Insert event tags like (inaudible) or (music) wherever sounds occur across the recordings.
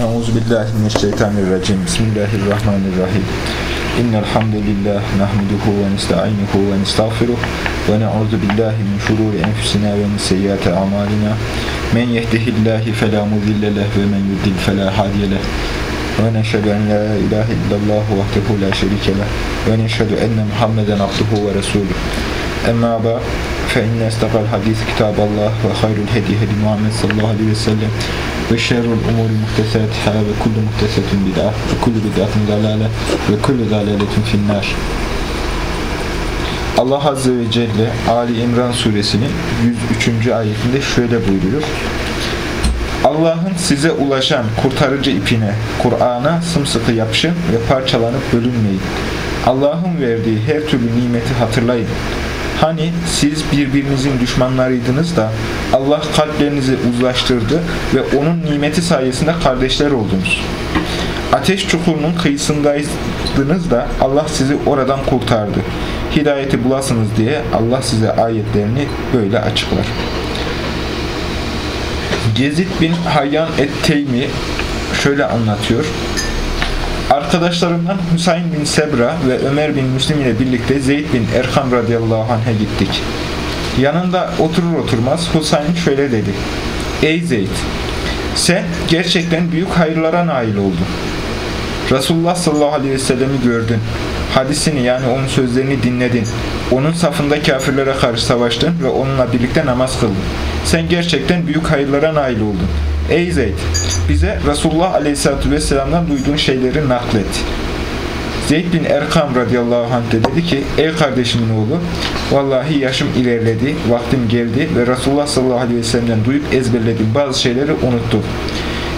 Euzu billahi mineşşeytanirracim. Bismillahirrahmanirrahim. İnnel hamdelellahi nahmeduhu ve nestainuhu ve nestağfiruh ve na'udzu billahi min şururi enfusina ve min seyyiati amalina. Men yehdihillahu fela mudille leh ve men yudlil fela hadiye leh. Ve neşhedü en la ilahe illallah vahdehu la şerike leh ve neşhedü enne Muhammeden abduhu ve resuluh. Emma ba kitaballah ve hayrul hedi hedi Muhammed sallallahu aleyhi ve sellem ve şerrul umuri muhtesatiha ve kullu muhtesetun bid'ah ve kullu bid'atin dalale ve kullu dalaletin finnar. Allah Azze ve Celle Ali İmran suresinin 103. ayetinde şöyle buyuruyor. Allah'ın size ulaşan kurtarıcı ipine, Kur'an'a sımsıkı yapışın ve parçalanıp bölünmeyin. Allah'ın verdiği her türlü nimeti hatırlayın. Hani siz birbirinizin düşmanlarıydınız da Allah kalplerinizi uzlaştırdı ve onun nimeti sayesinde kardeşler oldunuz. Ateş çukurunun kıyısındaydınız da Allah sizi oradan kurtardı. Hidayeti bulasınız diye Allah size ayetlerini böyle açıklar. Gezid bin Hayyan et-Teymi şöyle anlatıyor. Arkadaşlarımdan Hüseyin bin Sebra ve Ömer bin Müslim ile birlikte Zeyd bin Erkam radıyallahu anh'e gittik. Yanında oturur oturmaz Hüseyin şöyle dedi. Ey Zeyd! Sen gerçekten büyük hayırlara nail oldun. Resulullah sallallahu aleyhi ve sellemi gördün. Hadisini yani onun sözlerini dinledin. Onun safında kafirlere karşı savaştın ve onunla birlikte namaz kıldın. Sen gerçekten büyük hayırlara nail oldun. Ey Zeyd! Bize Resulullah aleyhissalatü vesselam'dan duyduğun şeyleri naklet. Zeyd bin Erkam radıyallahu anh de dedi ki Ey kardeşimin oğlu vallahi yaşım ilerledi, vaktim geldi ve Resulullah sallallahu aleyhi ve sellem'den duyup ezberlediğim bazı şeyleri unuttum.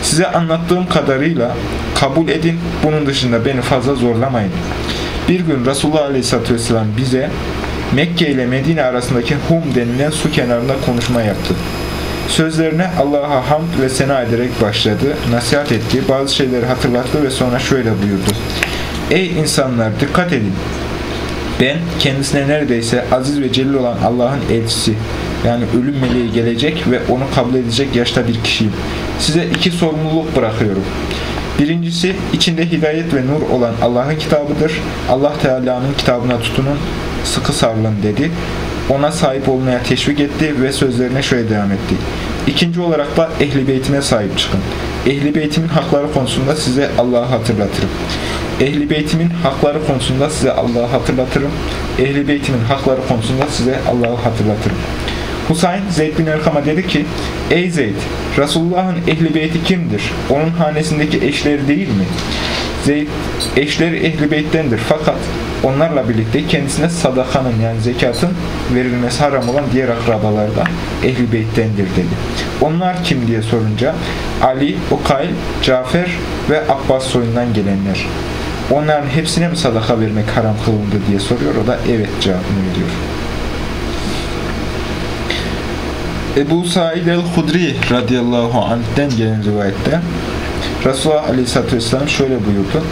Size anlattığım kadarıyla kabul edin, bunun dışında beni fazla zorlamayın. Bir gün Resulullah aleyhissalatü vesselam bize Mekke ile Medine arasındaki Hum denilen su kenarında konuşma yaptı. Sözlerine Allah'a hamd ve sena ederek başladı, nasihat etti, bazı şeyleri hatırlattı ve sonra şöyle buyurdu. Ey insanlar dikkat edin. Ben kendisine neredeyse aziz ve celil olan Allah'ın elçisi, yani ölüm meleği gelecek ve onu kabul edecek yaşta bir kişiyim. Size iki sorumluluk bırakıyorum. Birincisi içinde hidayet ve nur olan Allah'ın kitabıdır. Allah Teala'nın kitabına tutunun, sıkı sarılın dedi. Ona sahip olmaya teşvik etti ve sözlerine şöyle devam etti. İkinci olarak da ehli beytime sahip çıkın. Ehli beytimin hakları konusunda size Allah'ı hatırlatırım. Ehli beytimin hakları konusunda size Allah'ı hatırlatırım. Ehli beytimin hakları konusunda size Allah'ı hatırlatırım. Husayn Zeyd bin Erkam'a dedi ki Ey Zeyd, Resulullah'ın ehli beyti kimdir? Onun hanesindeki eşleri değil mi? Zeyd eşleri ehli beyttendir fakat onlarla birlikte kendisine sadakanın yani zekatın verilmesi haram olan diğer akrabalar da ehli beyttendir dedi. Onlar kim diye sorunca Ali, Ukayl, Cafer ve Abbas soyundan gelenler. Onların hepsine mi sadaka vermek haram kılındı diye soruyor. O da evet cevabını veriyor. Ebu Said el-Hudri radıyallahu anh'den gelen rivayette Resulullah aleyhisselatü vesselam şöyle buyurdu.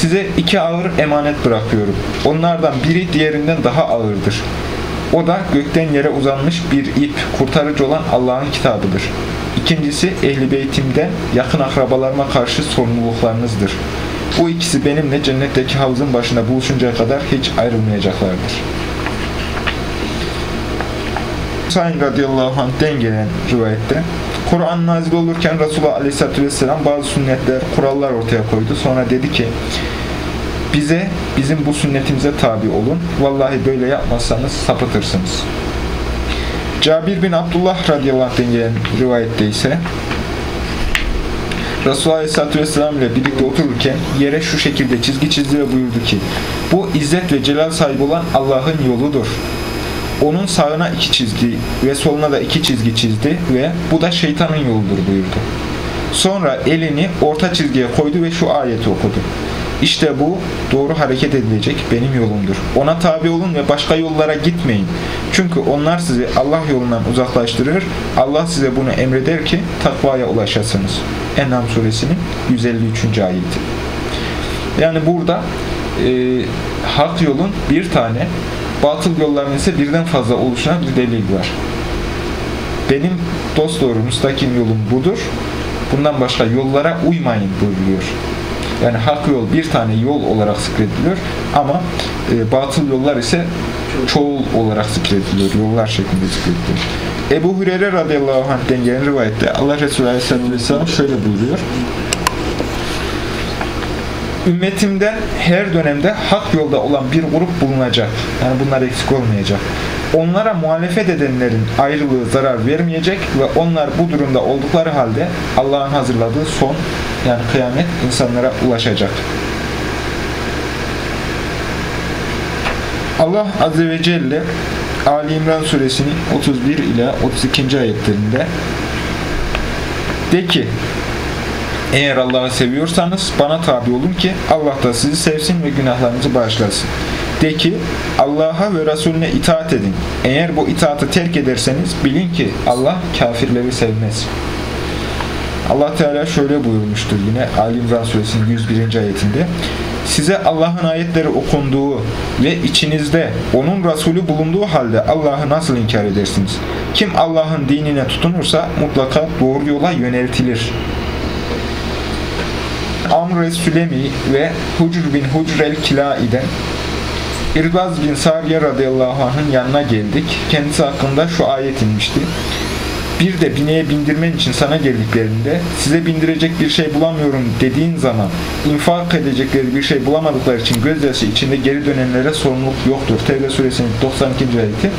Size iki ağır emanet bırakıyorum. Onlardan biri diğerinden daha ağırdır. O da gökten yere uzanmış bir ip, kurtarıcı olan Allah'ın kitabıdır. İkincisi ehli beytimden yakın akrabalarıma karşı sorumluluklarınızdır. Bu ikisi benimle cennetteki havuzun başında buluşuncaya kadar hiç ayrılmayacaklardır. Sain radıyallahu anh'den gelen rivayette Kur'an nazil olurken Resulullah aleyhissalatü vesselam bazı sünnetler, kurallar ortaya koydu. Sonra dedi ki bize, bizim bu sünnetimize tabi olun. Vallahi böyle yapmazsanız sapıtırsınız. Cabir bin Abdullah radıyallahu anh'den gelen rivayette ise Resulullah Aleyhisselatü Vesselam ile birlikte otururken yere şu şekilde çizgi çizdi ve buyurdu ki bu izzet ve celal sahibi olan Allah'ın yoludur. Onun sağına iki çizgi ve soluna da iki çizgi çizdi ve bu da şeytanın yoludur buyurdu. Sonra elini orta çizgiye koydu ve şu ayeti okudu. İşte bu doğru hareket edilecek benim yolumdur. Ona tabi olun ve başka yollara gitmeyin. Çünkü onlar sizi Allah yolundan uzaklaştırır. Allah size bunu emreder ki takvaya ulaşasınız. En'am suresinin 153. ayeti. Yani burada e, hak yolun bir tane, batıl yolların ise birden fazla oluşuna bir delil var. Benim dost doğru müstakim yolum budur. Bundan başka yollara uymayın buyuruyor. Yani hak yol bir tane yol olarak zikrediliyor ama e, batıl yollar ise çoğul olarak zikrediliyor. Yollar şeklinde zikrediliyor. Ebu Hureyre radıyallahu anh'den gelen rivayette Allah Resulü aleyhisselatü vesselam şöyle buyuruyor. Ümmetimden her dönemde hak yolda olan bir grup bulunacak. Yani bunlar eksik olmayacak. Onlara muhalefet edenlerin ayrılığı zarar vermeyecek ve onlar bu durumda oldukları halde Allah'ın hazırladığı son yani kıyamet insanlara ulaşacak. Allah Azze ve Celle Ali İmran suresinin 31 ila 32. ayetlerinde de ki eğer Allah'ı seviyorsanız bana tabi olun ki Allah da sizi sevsin ve günahlarınızı bağışlasın. De ki Allah'a ve Resulüne itaat edin. Eğer bu itaatı terk ederseniz bilin ki Allah kafirleri sevmez. Allah Teala şöyle buyurmuştur yine Ali İmran suresinin 101. ayetinde. Size Allah'ın ayetleri okunduğu ve içinizde onun Resulü bulunduğu halde Allah'ı nasıl inkar edersiniz? Kim Allah'ın dinine tutunursa mutlaka doğru yola yöneltilir. Amr Sülemi ve Hucr bin Hucr el-Kilai'den İrbaz bin Sariye radıyallahu anh'ın yanına geldik. Kendisi hakkında şu ayet inmişti. Bir de bineğe bindirmen için sana geldiklerinde size bindirecek bir şey bulamıyorum dediğin zaman infak edecekleri bir şey bulamadıkları için gözyaşı içinde geri dönenlere sorumluluk yoktur. Tevbe suresinin 92. ayeti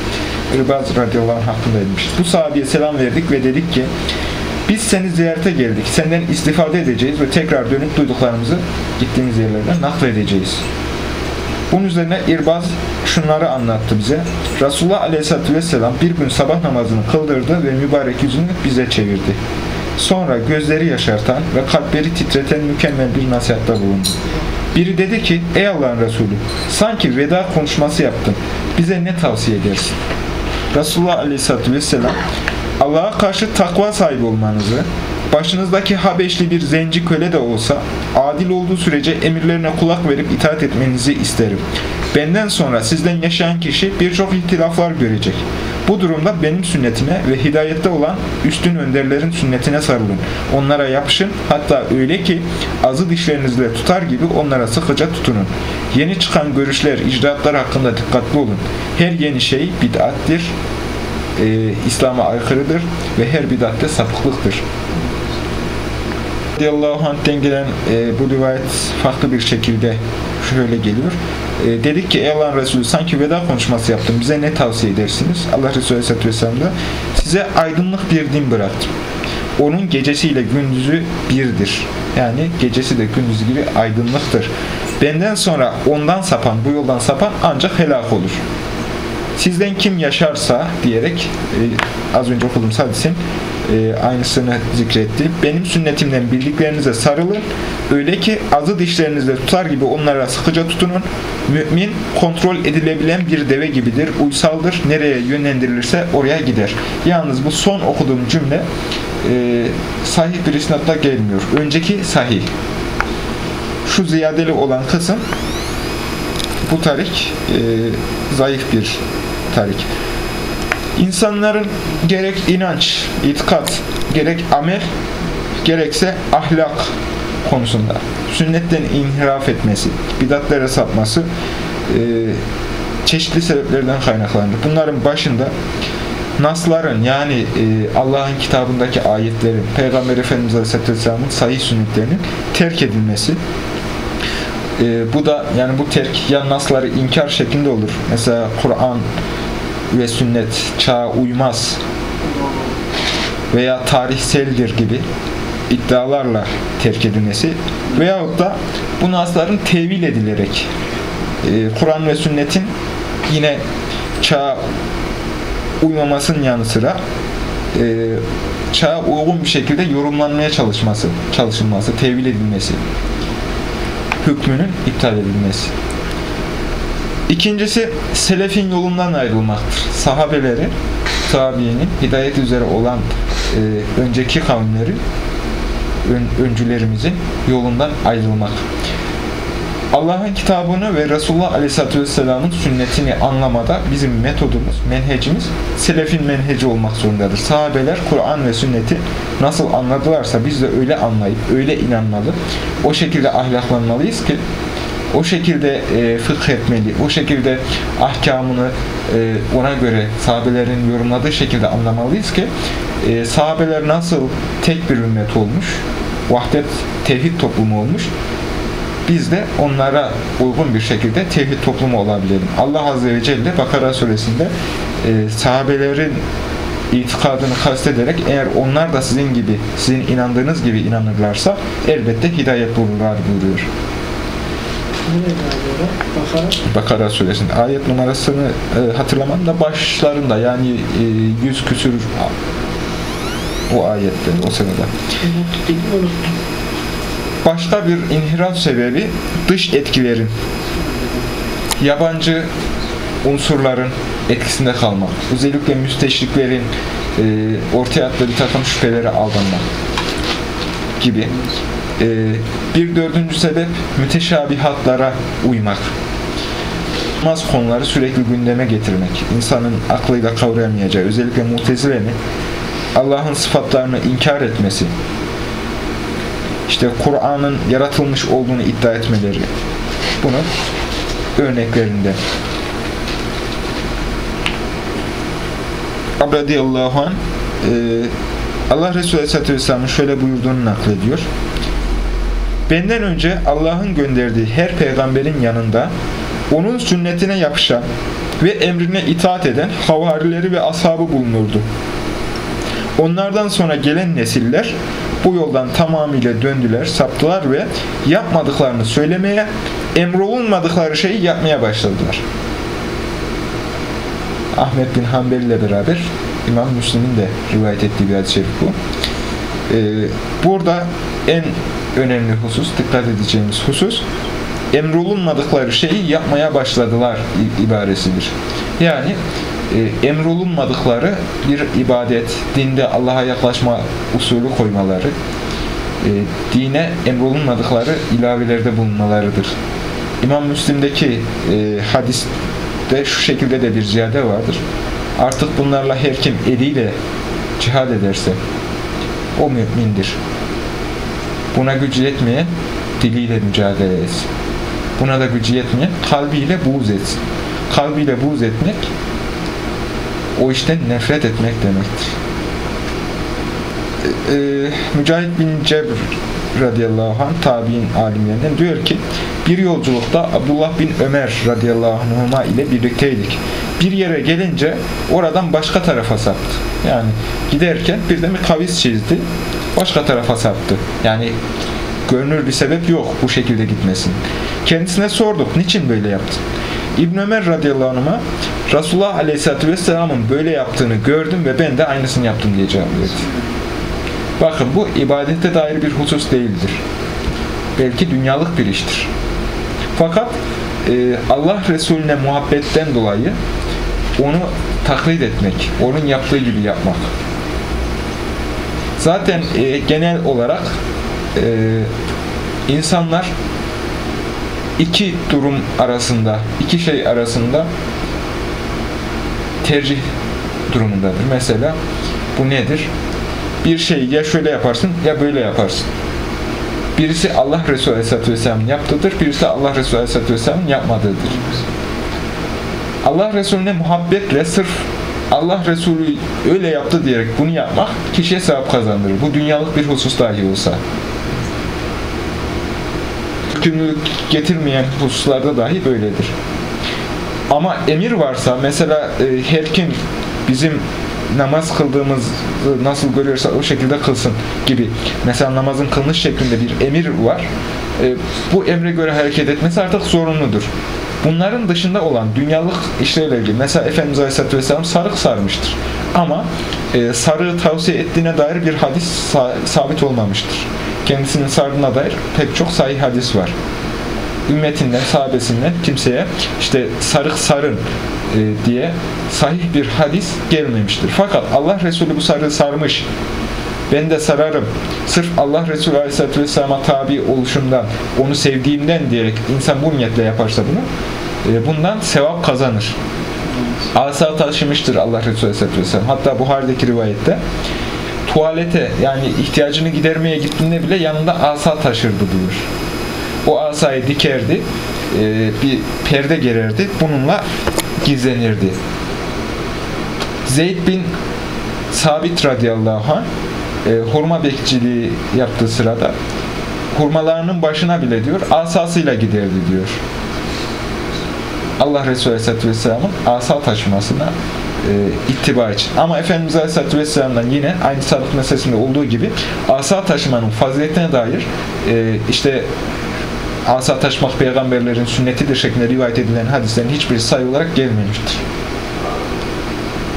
İrbaz radıyallahu anh hakkındaymış. Bu sahabeye selam verdik ve dedik ki biz seni ziyarete geldik. Senden istifade edeceğiz ve tekrar dönüp duyduklarımızı gittiğimiz yerlerden nakledeceğiz. Bunun üzerine İrbaz şunları anlattı bize. Resulullah Aleyhisselatü Vesselam bir gün sabah namazını kıldırdı ve mübarek yüzünü bize çevirdi. Sonra gözleri yaşartan ve kalpleri titreten mükemmel bir nasihatta bulundu. Biri dedi ki, ey Allah'ın Resulü, sanki veda konuşması yaptın. Bize ne tavsiye edersin? Resulullah Aleyhisselatü Vesselam, Allah'a karşı takva sahibi olmanızı, başınızdaki Habeşli bir zenci köle de olsa, adil olduğu sürece emirlerine kulak verip itaat etmenizi isterim. Benden sonra sizden yaşayan kişi birçok ihtilaflar görecek. Bu durumda benim sünnetime ve hidayette olan üstün önderlerin sünnetine sarılın. Onlara yapışın, hatta öyle ki azı dişlerinizle tutar gibi onlara sıkıca tutunun. Yeni çıkan görüşler, icraatlar hakkında dikkatli olun. Her yeni şey bid'attir, e, İslam'a aykırıdır ve her bidatte sapıklıktır. Radiyallahu anh'ten gelen e, bu rivayet farklı bir şekilde şöyle geliyor. E, dedik ki ey Allah'ın Resulü sanki veda konuşması yaptım. Bize ne tavsiye edersiniz? Allah Resulü Aleyhisselatü Vesselam da size aydınlık bir din bıraktım. Onun gecesiyle gündüzü birdir. Yani gecesi de gündüzü gibi aydınlıktır. Benden sonra ondan sapan, bu yoldan sapan ancak helak olur. Sizden kim yaşarsa diyerek e, az önce okuduğum hadisin e, aynısını zikretti. Benim sünnetimden bildiklerinize sarılın. Öyle ki azı dişlerinizle tutar gibi onlara sıkıca tutunun. Mümin kontrol edilebilen bir deve gibidir. Uysaldır. Nereye yönlendirilirse oraya gider. Yalnız bu son okuduğum cümle e, sahih bir isnatta gelmiyor. Önceki sahih. Şu ziyadeli olan kısım bu tarik e, zayıf bir tarik. İnsanların gerek inanç, itikat, gerek amel, gerekse ahlak konusunda sünnetten inhiraf etmesi, bidatlere sapması e, çeşitli sebeplerden kaynaklanır. Bunların başında nasların yani e, Allah'ın kitabındaki ayetlerin, Peygamber Efendimiz Aleyhisselam'ın sahih sünnetlerinin terk edilmesi. E, bu da yani bu terk ya nasları inkar şeklinde olur. Mesela Kur'an ve sünnet çağa uymaz veya tarihseldir gibi iddialarla terk edilmesi veyahut da bu nasların tevil edilerek e, Kur'an ve sünnetin yine çağa uymamasının yanı sıra e, çağa uygun bir şekilde yorumlanmaya çalışması, çalışılması, tevil edilmesi, hükmünün iptal edilmesi. İkincisi selefin yolundan ayrılmaktır. Sahabeleri, tabiinin hidayet üzere olan e, önceki kavimleri, ön, öncülerimizin yolundan ayrılmak. Allah'ın kitabını ve Resulullah Aleyhisselatü Vesselam'ın sünnetini anlamada bizim metodumuz, menhecimiz selefin menheci olmak zorundadır. Sahabeler Kur'an ve sünneti nasıl anladılarsa biz de öyle anlayıp, öyle inanmalı, o şekilde ahlaklanmalıyız ki o şekilde e, fıkh etmeli, o şekilde ahkamını e, ona göre sahabelerin yorumladığı şekilde anlamalıyız ki e, sahabeler nasıl tek bir ümmet olmuş, vahdet, tevhid toplumu olmuş, biz de onlara uygun bir şekilde tevhid toplumu olabilelim. Allah Azze ve Celle Bakara suresinde e, sahabelerin itikadını kastederek eğer onlar da sizin gibi, sizin inandığınız gibi inanırlarsa elbette hidayet bulurlar buyuruyor. Bakara. Suresinde. Ayet numarasını e, hatırlamam da başlarında yani e, yüz küsür o ayette, o sırada. Başka bir inhiraf sebebi dış etkilerin, yabancı unsurların etkisinde kalmak. Özellikle müsteşriklerin e, ortaya attığı bir takım şüphelere aldanmak gibi. E, bir dördüncü sebep müteşabihatlara uymak. Namaz konuları sürekli gündeme getirmek. insanın aklıyla kavrayamayacağı, özellikle mutezilenin Allah'ın sıfatlarını inkar etmesi, işte Kur'an'ın yaratılmış olduğunu iddia etmeleri bunun örneklerinde. Radıyallahu anh e, Allah Resulü Aleyhisselatü Vesselam'ın şöyle buyurduğunu naklediyor. Benden önce Allah'ın gönderdiği her peygamberin yanında onun sünnetine yapışan ve emrine itaat eden havarileri ve ashabı bulunurdu. Onlardan sonra gelen nesiller bu yoldan tamamıyla döndüler, saptılar ve yapmadıklarını söylemeye, emrolunmadıkları şeyi yapmaya başladılar. Ahmet bin Hanbel ile beraber İmam Müslim'in de rivayet ettiği bir hadis-i şerif bu. Ee, burada en önemli husus, dikkat edeceğimiz husus, emrolunmadıkları şeyi yapmaya başladılar ibaresidir. Yani e, emrolunmadıkları bir ibadet, dinde Allah'a yaklaşma usulü koymaları, e, dine emrolunmadıkları ilavelerde bulunmalarıdır. İmam Müslim'deki e, hadiste şu şekilde de bir ziyade vardır. Artık bunlarla her kim eliyle cihad ederse o mümindir. Buna gücü yetmeyen diliyle mücadele etsin. Buna da gücü yetmeyen kalbiyle buğz etsin. Kalbiyle buğz etmek o işten nefret etmek demektir. Ee, Mücahit bin Cebr radıyallahu anh tabi'in alimlerinden diyor ki bir yolculukta Abdullah bin Ömer radıyallahu anhuma ile birlikteydik. Bir yere gelince oradan başka tarafa saptı. Yani giderken birden bir kavis çizdi. Başka tarafa saptı. Yani görünür bir sebep yok bu şekilde gitmesin. Kendisine sorduk. Niçin böyle yaptın? İbn Ömer radıyallahu anh'a Resulullah aleyhissalatü vesselamın böyle yaptığını gördüm ve ben de aynısını yaptım diye cevap verdi. Bakın bu ibadete dair bir husus değildir. Belki dünyalık bir iştir. Fakat e, Allah Resulüne muhabbetten dolayı onu taklit etmek, onun yaptığı gibi yapmak. Zaten e, genel olarak e, insanlar iki durum arasında, iki şey arasında tercih durumundadır. Mesela bu nedir? Bir şeyi ya şöyle yaparsın ya böyle yaparsın. Birisi Allah Resulü Aleyhisselatü Vesselam'ın yaptığıdır, birisi Allah Resulü Aleyhisselatü Vesselam'ın yapmadığıdır. Allah Resulüne muhabbetle sırf Allah Resulü öyle yaptı diyerek bunu yapmak kişiye sevap kazandırır. Bu dünyalık bir husus dahi olsa yükümlülük getirmeyen hususlarda dahi böyledir. Ama emir varsa mesela e, her kim bizim namaz kıldığımız nasıl görüyorsa o şekilde kılsın gibi. Mesela namazın kılmış şeklinde bir emir var. E, bu emre göre hareket etmesi artık zorunludur. Bunların dışında olan dünyalık işlerle ilgili mesela Efendimiz Aleyhisselatü Vesselam sarık sarmıştır. Ama e, sarığı tavsiye ettiğine dair bir hadis sa sabit olmamıştır kendisinin sardığına dair pek çok sahih hadis var. Ümmetinden, sahabesinden kimseye işte sarık sarın e, diye sahih bir hadis gelmemiştir. Fakat Allah Resulü bu sarığı sarmış ben de sararım. Sırf Allah Resulü Aleyhisselatü Vesselam'a tabi oluşumdan, onu sevdiğimden diyerek insan bu niyetle yaparsa bunu, e, bundan sevap kazanır. Asa taşımıştır Allah Resulü Aleyhisselatü Vesselam. Hatta Buhari'deki rivayette tuvalete yani ihtiyacını gidermeye gittiğinde bile yanında asa taşırdı diyor. O asayı dikerdi, e, bir perde gererdi, bununla gizlenirdi. Zeyd bin Sabit radıyallahu anh e, hurma bekçiliği yaptığı sırada hurmalarının başına bile diyor asasıyla giderdi diyor. Allah Resulü Aleyhisselatü Vesselam'ın asa taşımasına e, ittiba için. Ama Efendimiz Aleyhisselatü Vesselam'dan yine aynı sağlık meselesinde olduğu gibi asa taşımanın faziletine dair e, işte asa taşımak peygamberlerin sünnetidir şeklinde rivayet edilen hadislerin hiçbirisi sayı olarak gelmemiştir.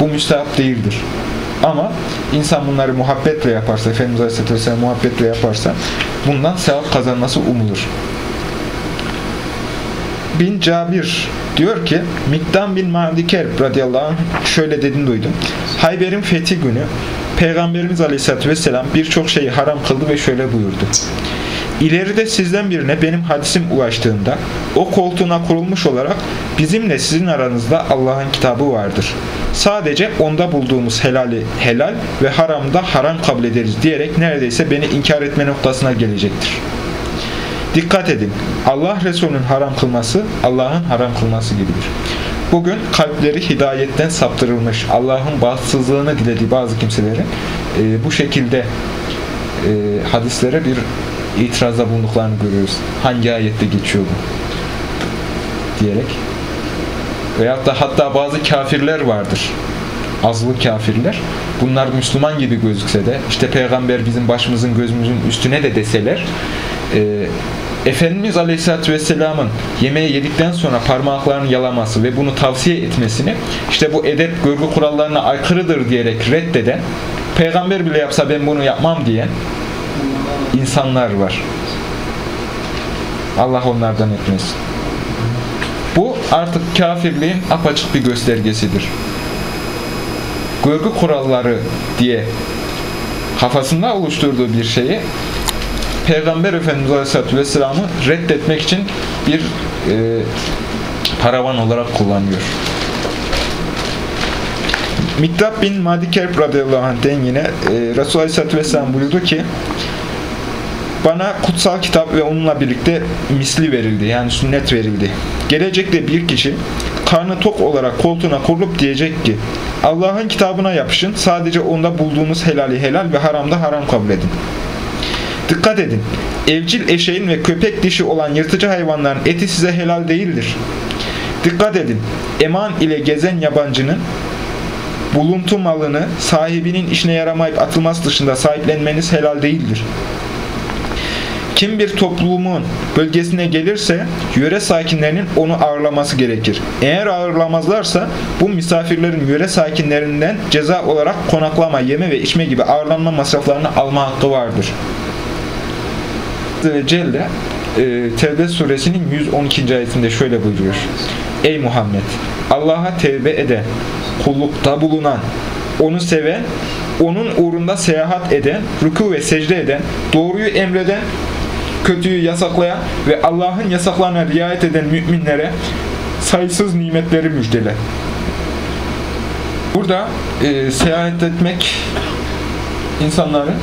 Bu müstahap değildir. Ama insan bunları muhabbetle yaparsa, Efendimiz Aleyhisselatü Vesselam muhabbetle yaparsa bundan sevap kazanması umulur. Bin Cabir diyor ki Miktam bin Madiker radıyallahu anh şöyle dediğini duydum. Hayber'in fethi günü Peygamberimiz Aleyhisselatü Vesselam birçok şeyi haram kıldı ve şöyle buyurdu. İleride sizden birine benim hadisim ulaştığında o koltuğuna kurulmuş olarak bizimle sizin aranızda Allah'ın kitabı vardır. Sadece onda bulduğumuz helali helal ve haramda haram kabul ederiz diyerek neredeyse beni inkar etme noktasına gelecektir. Dikkat edin. Allah Resulü'nün haram kılması Allah'ın haram kılması gibidir. Bugün kalpleri hidayetten saptırılmış, Allah'ın bahtsızlığını dilediği bazı kimselerin e, bu şekilde e, hadislere bir itirazda bulunduklarını görüyoruz. Hangi ayette geçiyor bu? Diyerek. Veyahut da hatta bazı kafirler vardır. Azılı kafirler. Bunlar Müslüman gibi gözükse de, işte peygamber bizim başımızın gözümüzün üstüne de deseler, e, Efendimiz Aleyhisselatü Vesselam'ın yemeği yedikten sonra parmaklarını yalaması ve bunu tavsiye etmesini işte bu edep görgü kurallarına aykırıdır diyerek reddeden, peygamber bile yapsa ben bunu yapmam diyen insanlar var. Allah onlardan etmesin. Bu artık kafirliğin apaçık bir göstergesidir. Görgü kuralları diye kafasında oluşturduğu bir şeyi Peygamber Efendimiz Aleyhisselatü Vesselam'ı reddetmek için bir e, paravan olarak kullanıyor. Miktab bin Madi Kerb radıyallahu anh'den yine e, Resulullah Aleyhisselatü Vesselam buyurdu ki bana kutsal kitap ve onunla birlikte misli verildi. Yani sünnet verildi. Gelecekte bir kişi karnı tok olarak koltuğuna kurulup diyecek ki Allah'ın kitabına yapışın. Sadece onda bulduğunuz helali helal ve haramda haram kabul edin. Dikkat edin. Evcil eşeğin ve köpek dişi olan yırtıcı hayvanların eti size helal değildir. Dikkat edin. Eman ile gezen yabancının buluntu malını sahibinin işine yaramayıp atılması dışında sahiplenmeniz helal değildir. Kim bir toplumun bölgesine gelirse yöre sakinlerinin onu ağırlaması gerekir. Eğer ağırlamazlarsa bu misafirlerin yöre sakinlerinden ceza olarak konaklama, yeme ve içme gibi ağırlanma masraflarını alma hakkı vardır. Celle e, Tevbe suresinin 112. ayetinde şöyle buyuruyor. Ey Muhammed! Allah'a tevbe eden, kullukta bulunan, onu seven, onun uğrunda seyahat eden, rükû ve secde eden, doğruyu emreden, kötüyü yasaklayan ve Allah'ın yasaklarına riayet eden müminlere sayısız nimetleri müjdele. Burada e, seyahat etmek insanların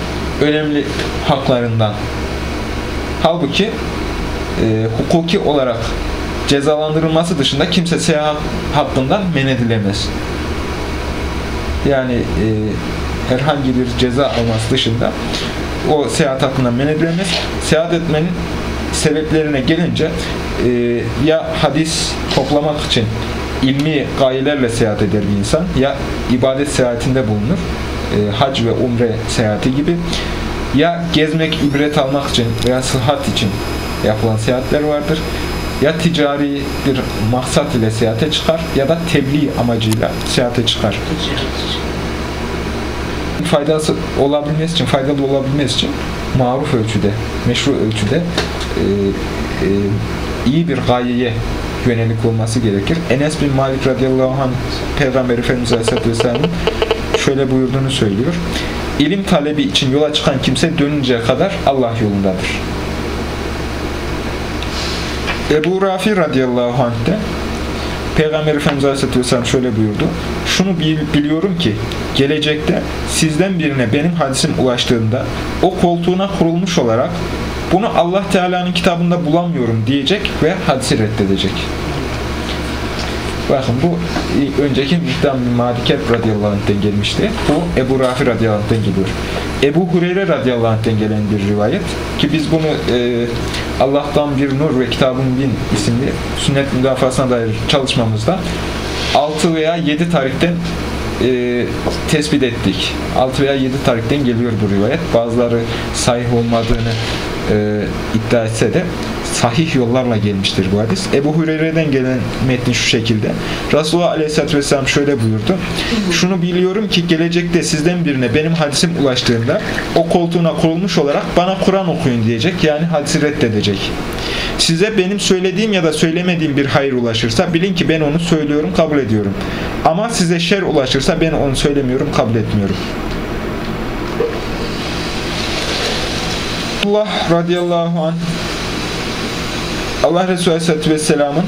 önemli haklarından Halbuki e, hukuki olarak cezalandırılması dışında kimse seyahat hakkından men edilemez. Yani e, herhangi bir ceza alması dışında o seyahat hakkından men edilemez. Seyahat etmenin sebeplerine gelince e, ya hadis toplamak için ilmi gayelerle seyahat eder bir insan ya ibadet seyahatinde bulunur. E, hac ve umre seyahati gibi ya gezmek, ibret almak için veya sıhhat için yapılan seyahatler vardır. Ya ticari bir maksat ile seyahate çıkar ya da tebliğ amacıyla seyahate çıkar. Faydası olabilmesi için, faydalı olabilmesi için maruf ölçüde, meşru ölçüde e, e, iyi bir gayeye yönelik olması gerekir. Enes bin Malik radıyallahu anh Peygamber Efendimiz Aleyhisselatü Vesselam'ın şöyle buyurduğunu söylüyor. İlim talebi için yola çıkan kimse dönünceye kadar Allah yolundadır. Ebu Rafi radıyallahu anh de Peygamber Efendimiz Aleyhisselatü Vesselam şöyle buyurdu. Şunu biliyorum ki gelecekte sizden birine benim hadisim ulaştığında o koltuğuna kurulmuş olarak bunu Allah Teala'nın kitabında bulamıyorum diyecek ve hadisi reddedecek. Bakın bu önceki Mikdam Maliket radıyallahu anh'ten gelmişti. Bu Ebu Rafi radıyallahu anh'ten geliyor. Ebu Hureyre radıyallahu anh'ten gelen bir rivayet ki biz bunu e, Allah'tan bir nur ve kitabın bin isimli sünnet müdafasına dair çalışmamızda 6 veya 7 tarihten e, tespit ettik. 6 veya 7 tarihten geliyor bu rivayet. Bazıları sahih olmadığını e, iddia etse de sahih yollarla gelmiştir bu hadis. Ebu Hureyre'den gelen metni şu şekilde. Resulullah Aleyhisselatü Vesselam şöyle buyurdu. Şunu biliyorum ki gelecekte sizden birine benim hadisim ulaştığında o koltuğuna kurulmuş olarak bana Kur'an okuyun diyecek. Yani hadisi reddedecek. Size benim söylediğim ya da söylemediğim bir hayır ulaşırsa bilin ki ben onu söylüyorum, kabul ediyorum. Ama size şer ulaşırsa ben onu söylemiyorum, kabul etmiyorum. Allah radıyallahu anh Allah Resulü Aleyhisselatü Vesselam'ın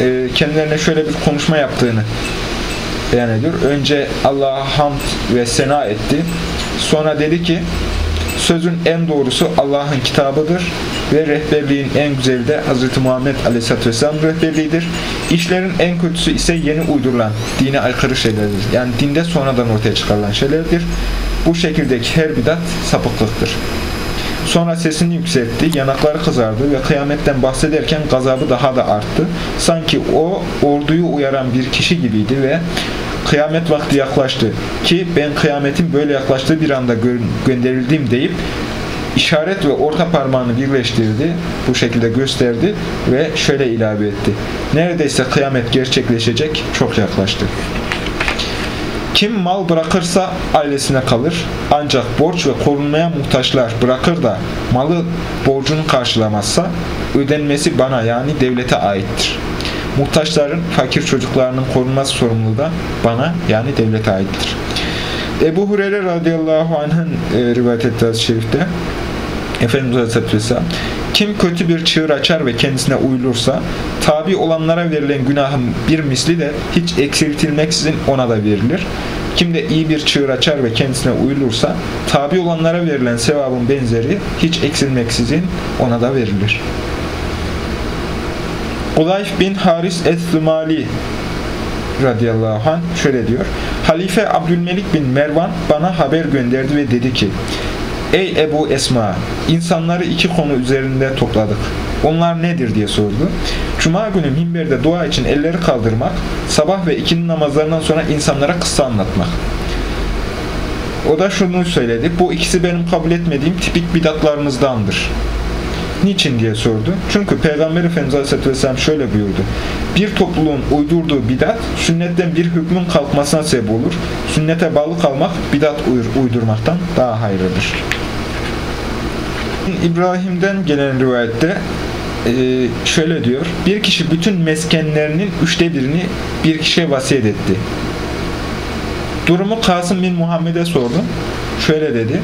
e, kendilerine şöyle bir konuşma yaptığını beyan ediyor. Önce Allah'a hamd ve sena etti. Sonra dedi ki sözün en doğrusu Allah'ın kitabıdır ve rehberliğin en güzeli de Hz. Muhammed Aleyhisselatü Vesselam rehberliğidir. İşlerin en kötüsü ise yeni uydurulan, dine aykırı şeylerdir. Yani dinde sonradan ortaya çıkarılan şeylerdir. Bu şekildeki her bidat sapıklıktır. Sonra sesini yükseltti, yanakları kızardı ve kıyametten bahsederken gazabı daha da arttı. Sanki o orduyu uyaran bir kişi gibiydi ve kıyamet vakti yaklaştı ki ben kıyametin böyle yaklaştığı bir anda gönderildim deyip işaret ve orta parmağını birleştirdi, bu şekilde gösterdi ve şöyle ilave etti. Neredeyse kıyamet gerçekleşecek, çok yaklaştı. Kim mal bırakırsa ailesine kalır. Ancak borç ve korunmaya muhtaçlar bırakır da malı borcunu karşılamazsa ödenmesi bana yani devlete aittir. Muhtaçların, fakir çocuklarının korunması sorumluluğu da bana yani devlete aittir. Ebu Hureyre radıyallahu anh'ın e, rivayet ettiği şerifte Efendimiz Aleyhisselatü Vesselam kim kötü bir çığır açar ve kendisine uyulursa tabi olanlara verilen günahın bir misli de hiç eksiltilmeksizin ona da verilir. Kim de iyi bir çığır açar ve kendisine uyulursa tabi olanlara verilen sevabın benzeri hiç eksilmeksizin ona da verilir. Ulayf bin Haris Es-Sümali radıyallahu anh şöyle diyor. Halife Abdülmelik bin Mervan bana haber gönderdi ve dedi ki Ey Ebu Esma, insanları iki konu üzerinde topladık. Onlar nedir diye sordu. Cuma günü minberde dua için elleri kaldırmak, sabah ve ikindi namazlarından sonra insanlara kıssa anlatmak. O da şunu söyledi. Bu ikisi benim kabul etmediğim tipik bidatlarınızdandır. Niçin diye sordu. Çünkü Peygamber Efendimiz Aleyhisselatü Vesselam şöyle buyurdu. Bir topluluğun uydurduğu bidat, sünnetten bir hükmün kalkmasına sebep olur. Sünnete bağlı kalmak, bidat uydurmaktan daha hayırlıdır. İbrahim'den gelen rivayette e, şöyle diyor. Bir kişi bütün meskenlerinin üçte birini bir kişiye vasiyet etti. Durumu Kasım bin Muhammed'e sordu. Şöyle dedi.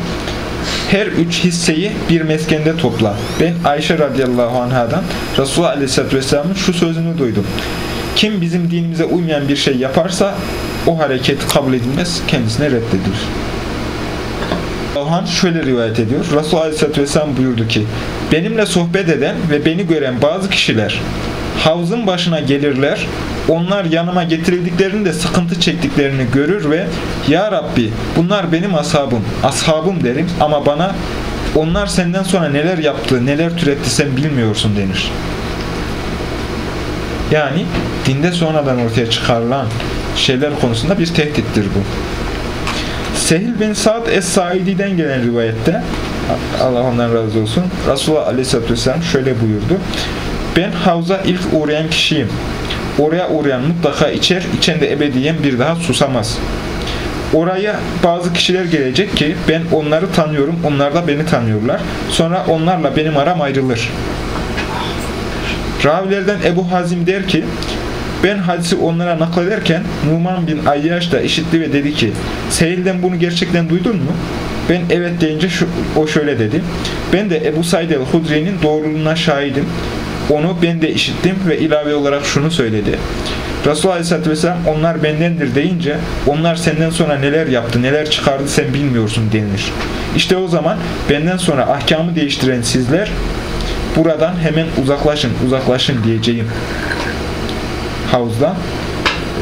Her üç hisseyi bir meskende topla. Ben Ayşe radıyallahu anhadan Resulullah aleyhisselatü vesselamın şu sözünü duydum. Kim bizim dinimize uymayan bir şey yaparsa o hareket kabul edilmez, kendisine reddedilir. Alhan şöyle rivayet ediyor. Resulullah Aleyhisselatü Vesselam buyurdu ki Benimle sohbet eden ve beni gören bazı kişiler havzın başına gelirler. Onlar yanıma getirildiklerinde sıkıntı çektiklerini görür ve Ya Rabbi bunlar benim ashabım, ashabım derim ama bana onlar senden sonra neler yaptı, neler türetti sen bilmiyorsun denir. Yani dinde sonradan ortaya çıkarılan şeyler konusunda bir tehdittir bu. Sehil bin Sa'd Es-Saidi'den gelen rivayette Allah ondan razı olsun. Resulullah Aleyhisselatü Vesselam şöyle buyurdu. Ben havza ilk uğrayan kişiyim. Oraya uğrayan mutlaka içer, içen de ebediyen bir daha susamaz. Oraya bazı kişiler gelecek ki ben onları tanıyorum, onlar da beni tanıyorlar. Sonra onlarla benim aram ayrılır. Ravilerden Ebu Hazim der ki, ben hadisi onlara naklederken Numan bin Ayyaş da işitti ve dedi ki Sehil'den bunu gerçekten duydun mu? Ben evet deyince şu, o şöyle dedi. Ben de Ebu Said el-Hudri'nin doğruluğuna şahidim. Onu ben de işittim ve ilave olarak şunu söyledi. Resulullah Aleyhisselatü Vesselam onlar bendendir deyince onlar senden sonra neler yaptı, neler çıkardı sen bilmiyorsun denir. İşte o zaman benden sonra ahkamı değiştiren sizler buradan hemen uzaklaşın, uzaklaşın diyeceğim. Havuzdan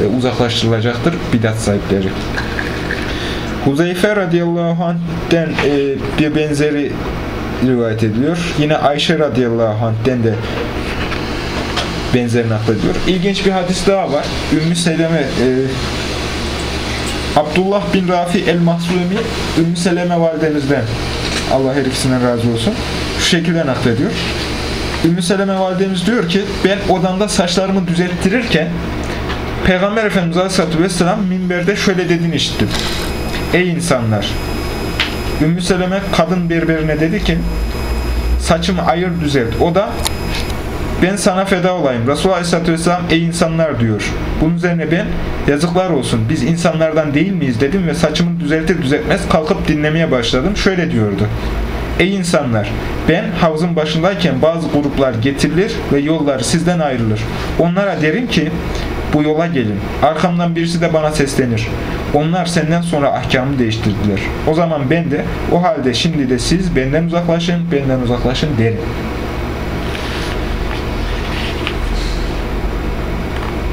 e, uzaklaştırılacaktır bidat sahipleri. Huzeyfe radıyallahu anh'den e, bir benzeri rivayet ediliyor. Yine Ayşe radıyallahu anh'den de benzerini naklediyor. İlginç bir hadis daha var. Ümmü Seleme e, Abdullah bin Rafi el-Mahsumi Ümmü Seleme validemizden Allah her ikisinden razı olsun. Şu şekilde naklediyor. Ümmü Seleme validemiz diyor ki ben odamda saçlarımı düzelttirirken Peygamber Efendimiz Aleyhisselatü Vesselam minberde şöyle dediğini işittim. Ey insanlar! Ümmü Seleme kadın berberine dedi ki saçımı ayır düzelt. O da ben sana feda olayım. Resulullah Aleyhisselatü Vesselam ey insanlar diyor. Bunun üzerine ben yazıklar olsun biz insanlardan değil miyiz dedim ve saçımı düzeltir düzeltmez kalkıp dinlemeye başladım. Şöyle diyordu. Ey insanlar! Ben havuzun başındayken bazı gruplar getirilir ve yolları sizden ayrılır. Onlara derim ki bu yola gelin. Arkamdan birisi de bana seslenir. Onlar senden sonra ahkamı değiştirdiler. O zaman ben de o halde şimdi de siz benden uzaklaşın, benden uzaklaşın derim.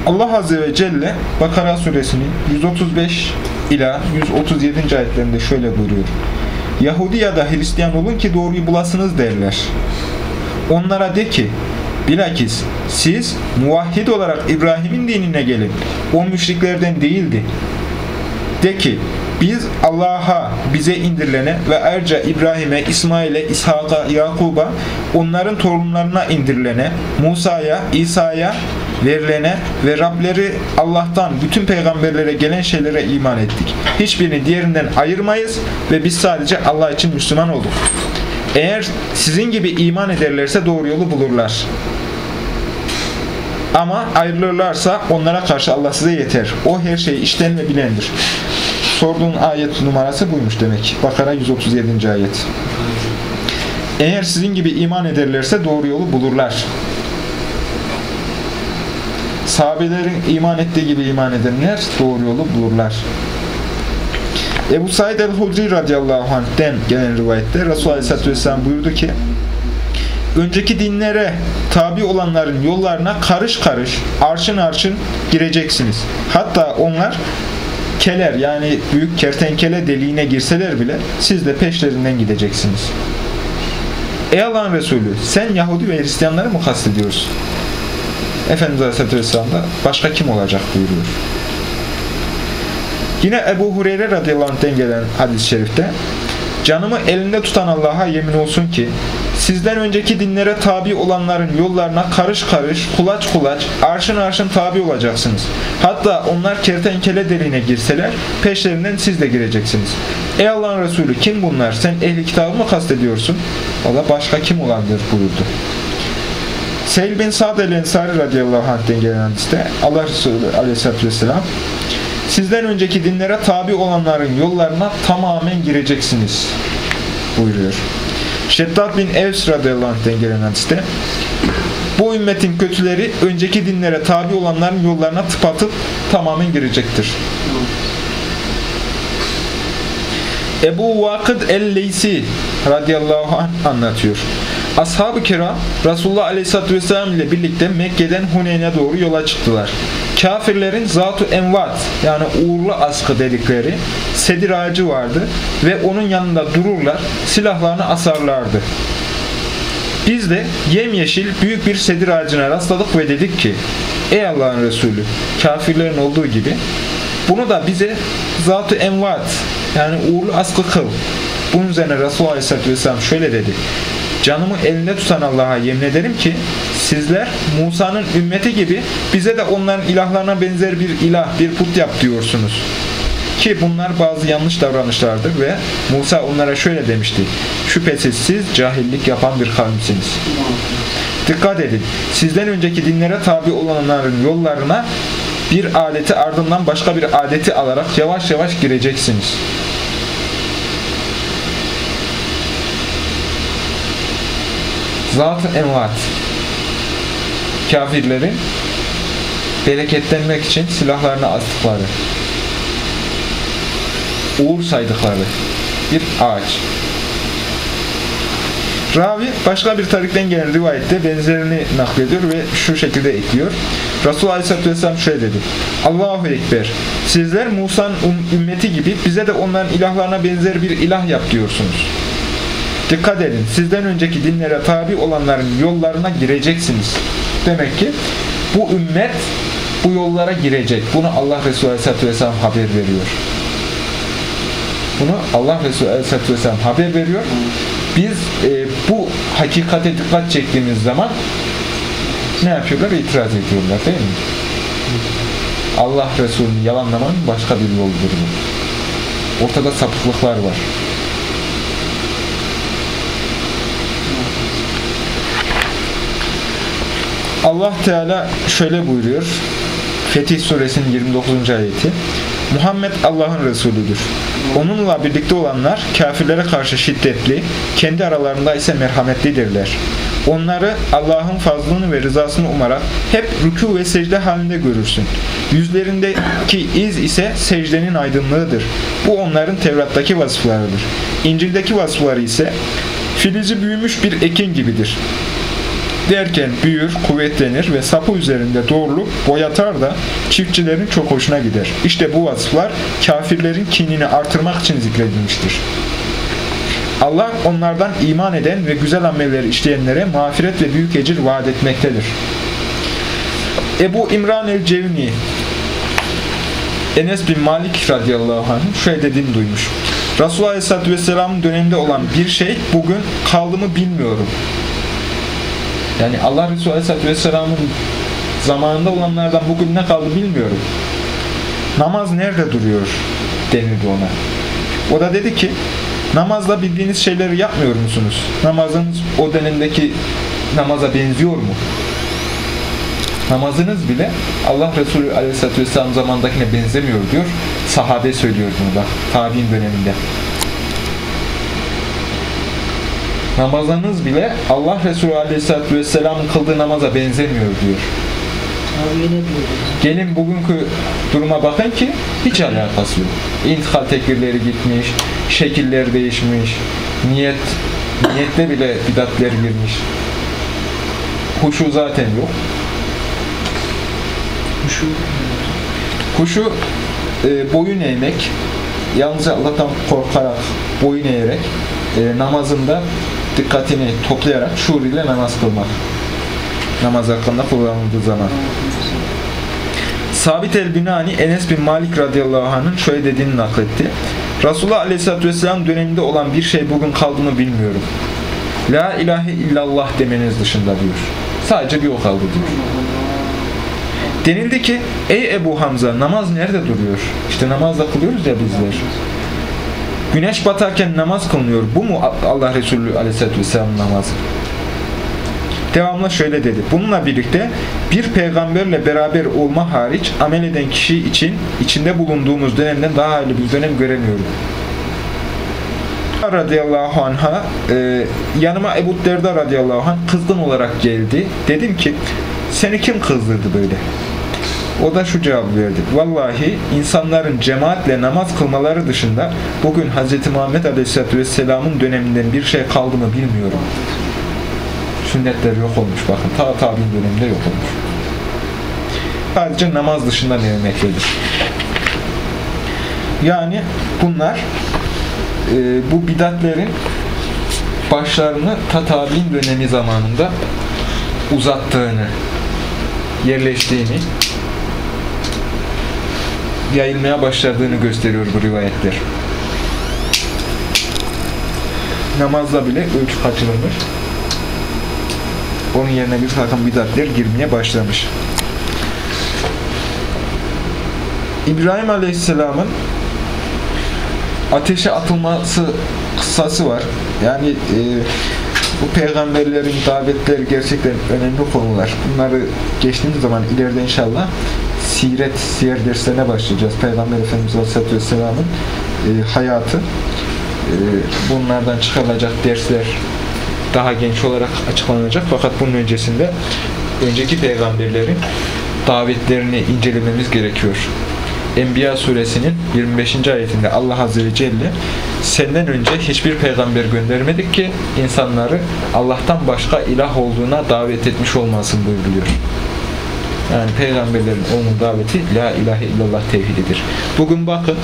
Allah Azze ve Celle Bakara suresinin 135 ila 137. ayetlerinde şöyle buyuruyor. Yahudi ya da Hristiyan olun ki doğruyu bulasınız derler. Onlara de ki Bilakis siz muvahhid olarak İbrahim'in dinine gelin. O müşriklerden değildi. De ki biz Allah'a bize indirilene ve ayrıca İbrahim'e, İsmail'e, İshak'a, Yakub'a, onların torunlarına indirilene, Musa'ya, İsa'ya verilene ve Rableri Allah'tan bütün peygamberlere gelen şeylere iman ettik. Hiçbirini diğerinden ayırmayız ve biz sadece Allah için Müslüman olduk. Eğer sizin gibi iman ederlerse doğru yolu bulurlar. Ama ayrılırlarsa onlara karşı Allah size yeter. O her şeyi işten ve bilendir. Sorduğun ayet numarası buymuş demek. Bakara 137. ayet. Eğer sizin gibi iman ederlerse doğru yolu bulurlar. Sahabelerin iman ettiği gibi iman edenler doğru yolu bulurlar. Ebu Said el-Hudri radıyallahu anh'den gelen rivayette Resulullah aleyhisselatü vesselam buyurdu ki önceki dinlere tabi olanların yollarına karış karış, arşın arşın gireceksiniz. Hatta onlar keler yani büyük kertenkele deliğine girseler bile siz de peşlerinden gideceksiniz. Ey Allah'ın Resulü sen Yahudi ve Hristiyanları mı kastediyorsun? Efendimiz Aleyhisselatü Vesselam da başka kim olacak buyuruyor. Yine Ebu Hureyre radıyallahu anh'den gelen hadis-i şerifte Canımı elinde tutan Allah'a yemin olsun ki sizden önceki dinlere tabi olanların yollarına karış karış, kulaç kulaç, arşın arşın tabi olacaksınız. Hatta onlar kertenkele deliğine girseler peşlerinden siz de gireceksiniz. Ey Allah'ın Resulü kim bunlar? Sen ehli kitabı mı kastediyorsun? O da başka kim olabilir buyurdu. Seyl bin Sa'd el-Ensari radıyallahu anh'den gelen hadiste Allah Resulü aleyhissalatü vesselam sizden önceki dinlere tabi olanların yollarına tamamen gireceksiniz buyuruyor. Şeddat bin Evs radıyallahu anh'den gelen hadiste bu ümmetin kötüleri önceki dinlere tabi olanların yollarına tıpatıp tamamen girecektir. Ebu Vakıd el-Leysi radıyallahu anh anlatıyor. Ashab-ı kiram Resulullah aleyhissalatü vesselam ile birlikte Mekke'den Huneyn'e doğru yola çıktılar. Kafirlerin Zat-ı Envat yani uğurlu askı dedikleri sedir ağacı vardı ve onun yanında dururlar, silahlarını asarlardı. Biz de yemyeşil büyük bir sedir ağacına rastladık ve dedik ki Ey Allah'ın Resulü kafirlerin olduğu gibi bunu da bize Zat-ı Envat yani uğurlu askı kıl. Bunun üzerine Resulullah Aleyhisselatü Vesselam şöyle dedi. Canımı elinde tutan Allah'a yemin ederim ki sizler Musa'nın ümmeti gibi bize de onların ilahlarına benzer bir ilah, bir put yap diyorsunuz. Ki bunlar bazı yanlış davranışlardır ve Musa onlara şöyle demişti. Şüphesiz siz cahillik yapan bir kavimsiniz. Dikkat edin. Sizden önceki dinlere tabi olanların yollarına bir adeti ardından başka bir adeti alarak yavaş yavaş gireceksiniz. Zat-ı envat. Kafirlerin bereketlenmek için silahlarını astıkları, uğur saydıkları bir ağaç. Ravi başka bir tarikten gelen rivayette benzerini naklediyor ve şu şekilde ekliyor. Resulullah Aleyhisselatü Vesselam şöyle dedi. Allahu Ekber. Sizler Musa'nın ümmeti gibi bize de onların ilahlarına benzer bir ilah yap diyorsunuz. Dikkat edin. Sizden önceki dinlere tabi olanların yollarına gireceksiniz. Demek ki bu ümmet bu yollara girecek. Bunu Allah Resulü Aleyhisselatü Vesselam haber veriyor. Bunu Allah Resulü Aleyhisselatü Vesselam haber veriyor. Biz e, bu hakikate dikkat çektiğimiz zaman ne yapıyorlar? İtiraz ediyorlar değil mi? Allah Resulü'nü yalanlamanın başka bir yoldur. Ortada sapıklıklar var. Allah Teala şöyle buyuruyor. Fetih Suresinin 29. ayeti. Muhammed Allah'ın Resulüdür. Onunla birlikte olanlar kafirlere karşı şiddetli, kendi aralarında ise merhametlidirler. Onları Allah'ın fazlını ve rızasını umarak hep rükû ve secde halinde görürsün. Yüzlerindeki iz ise secdenin aydınlığıdır. Bu onların Tevrat'taki vasıflarıdır. İncil'deki vasıfları ise filizi büyümüş bir ekin gibidir derken büyür, kuvvetlenir ve sapı üzerinde doğruluk boyatar da çiftçilerin çok hoşuna gider. İşte bu vasıflar kafirlerin kinini artırmak için zikredilmiştir. Allah onlardan iman eden ve güzel amelleri işleyenlere mağfiret ve büyük ecir vaat etmektedir. Ebu İmran el-Cevni Enes bin Malik radıyallahu anh şöyle dediğini duymuş. Resulullah Aleyhisselatü Vesselam'ın döneminde olan bir şey bugün kaldı mı bilmiyorum. Yani Allah Resulü Aleyhisselatü Vesselam'ın zamanında olanlardan bugün ne kaldı bilmiyorum. Namaz nerede duruyor denildi ona. O da dedi ki namazda bildiğiniz şeyleri yapmıyor musunuz? Namazınız o dönemdeki namaza benziyor mu? Namazınız bile Allah Resulü Aleyhisselatü Vesselam zamandakine benzemiyor diyor. Sahabe söylüyor bunu da tabi'in döneminde. Namazınız bile Allah Resulü Aleyhisselatü Vesselam'ın kıldığı namaza benzemiyor diyor. Gelin bugünkü duruma bakın ki hiç alakası yok. İntikal tekbirleri gitmiş, şekiller değişmiş, niyet niyette bile bidatler girmiş. Huşu zaten yok. Huşu Huşu e, boyun eğmek, yalnızca Allah'tan korkarak boyun eğerek e, namazında dikkatini toplayarak şuur ile namaz kılmak. Namaz hakkında kullanıldığı zaman. Sabit el-Binani Enes bin Malik radıyallahu anh'ın şöyle dediğini nakletti. Resulullah aleyhissalatü vesselam döneminde olan bir şey bugün kaldı mı bilmiyorum. La ilahe illallah demeniz dışında diyor. Sadece bir o kaldı diyor. Denildi ki ey Ebu Hamza namaz nerede duruyor? İşte namazda kılıyoruz ya bizler. Güneş batarken namaz kılınıyor. Bu mu Allah Resulü Aleyhisselatü Vesselam namazı? Devamlı şöyle dedi. Bununla birlikte bir peygamberle beraber olma hariç amel eden kişi için içinde bulunduğumuz dönemden daha hayırlı bir dönem göremiyorum. radıyallahu anh'a e, yanıma Ebu Derda radıyallahu anh kızgın olarak geldi. Dedim ki seni kim kızdırdı böyle? O da şu cevabı verdi. Vallahi insanların cemaatle namaz kılmaları dışında bugün Hz. Muhammed Aleyhisselatü Vesselam'ın döneminden bir şey kaldı mı bilmiyorum. Sünnetler yok olmuş bakın. Ta tabi'in döneminde yok olmuş. Sadece namaz dışında verilmektedir. Yani bunlar e, bu bidatlerin başlarını ta dönemi zamanında uzattığını, yerleştiğini, yayılmaya başladığını gösteriyor bu rivayetler. Namazda bile ölçü kaçırılmış. Onun yerine bir takım bidatler girmeye başlamış. İbrahim Aleyhisselam'ın ateşe atılması kıssası var. Yani e, bu peygamberlerin davetleri gerçekten önemli konular. Bunları geçtiğimiz zaman ileride inşallah siret, siyer derslerine başlayacağız. Peygamber Efendimiz Aleyhisselatü Vesselam'ın e, hayatı, e, bunlardan çıkarılacak dersler daha genç olarak açıklanacak. Fakat bunun öncesinde önceki peygamberlerin davetlerini incelememiz gerekiyor. Enbiya suresinin 25. ayetinde Allah Azze ve Celle senden önce hiçbir peygamber göndermedik ki insanları Allah'tan başka ilah olduğuna davet etmiş olmasın buyuruyor. Yani peygamberlerin onun daveti la ilahe illallah tevhididir. Bugün bakın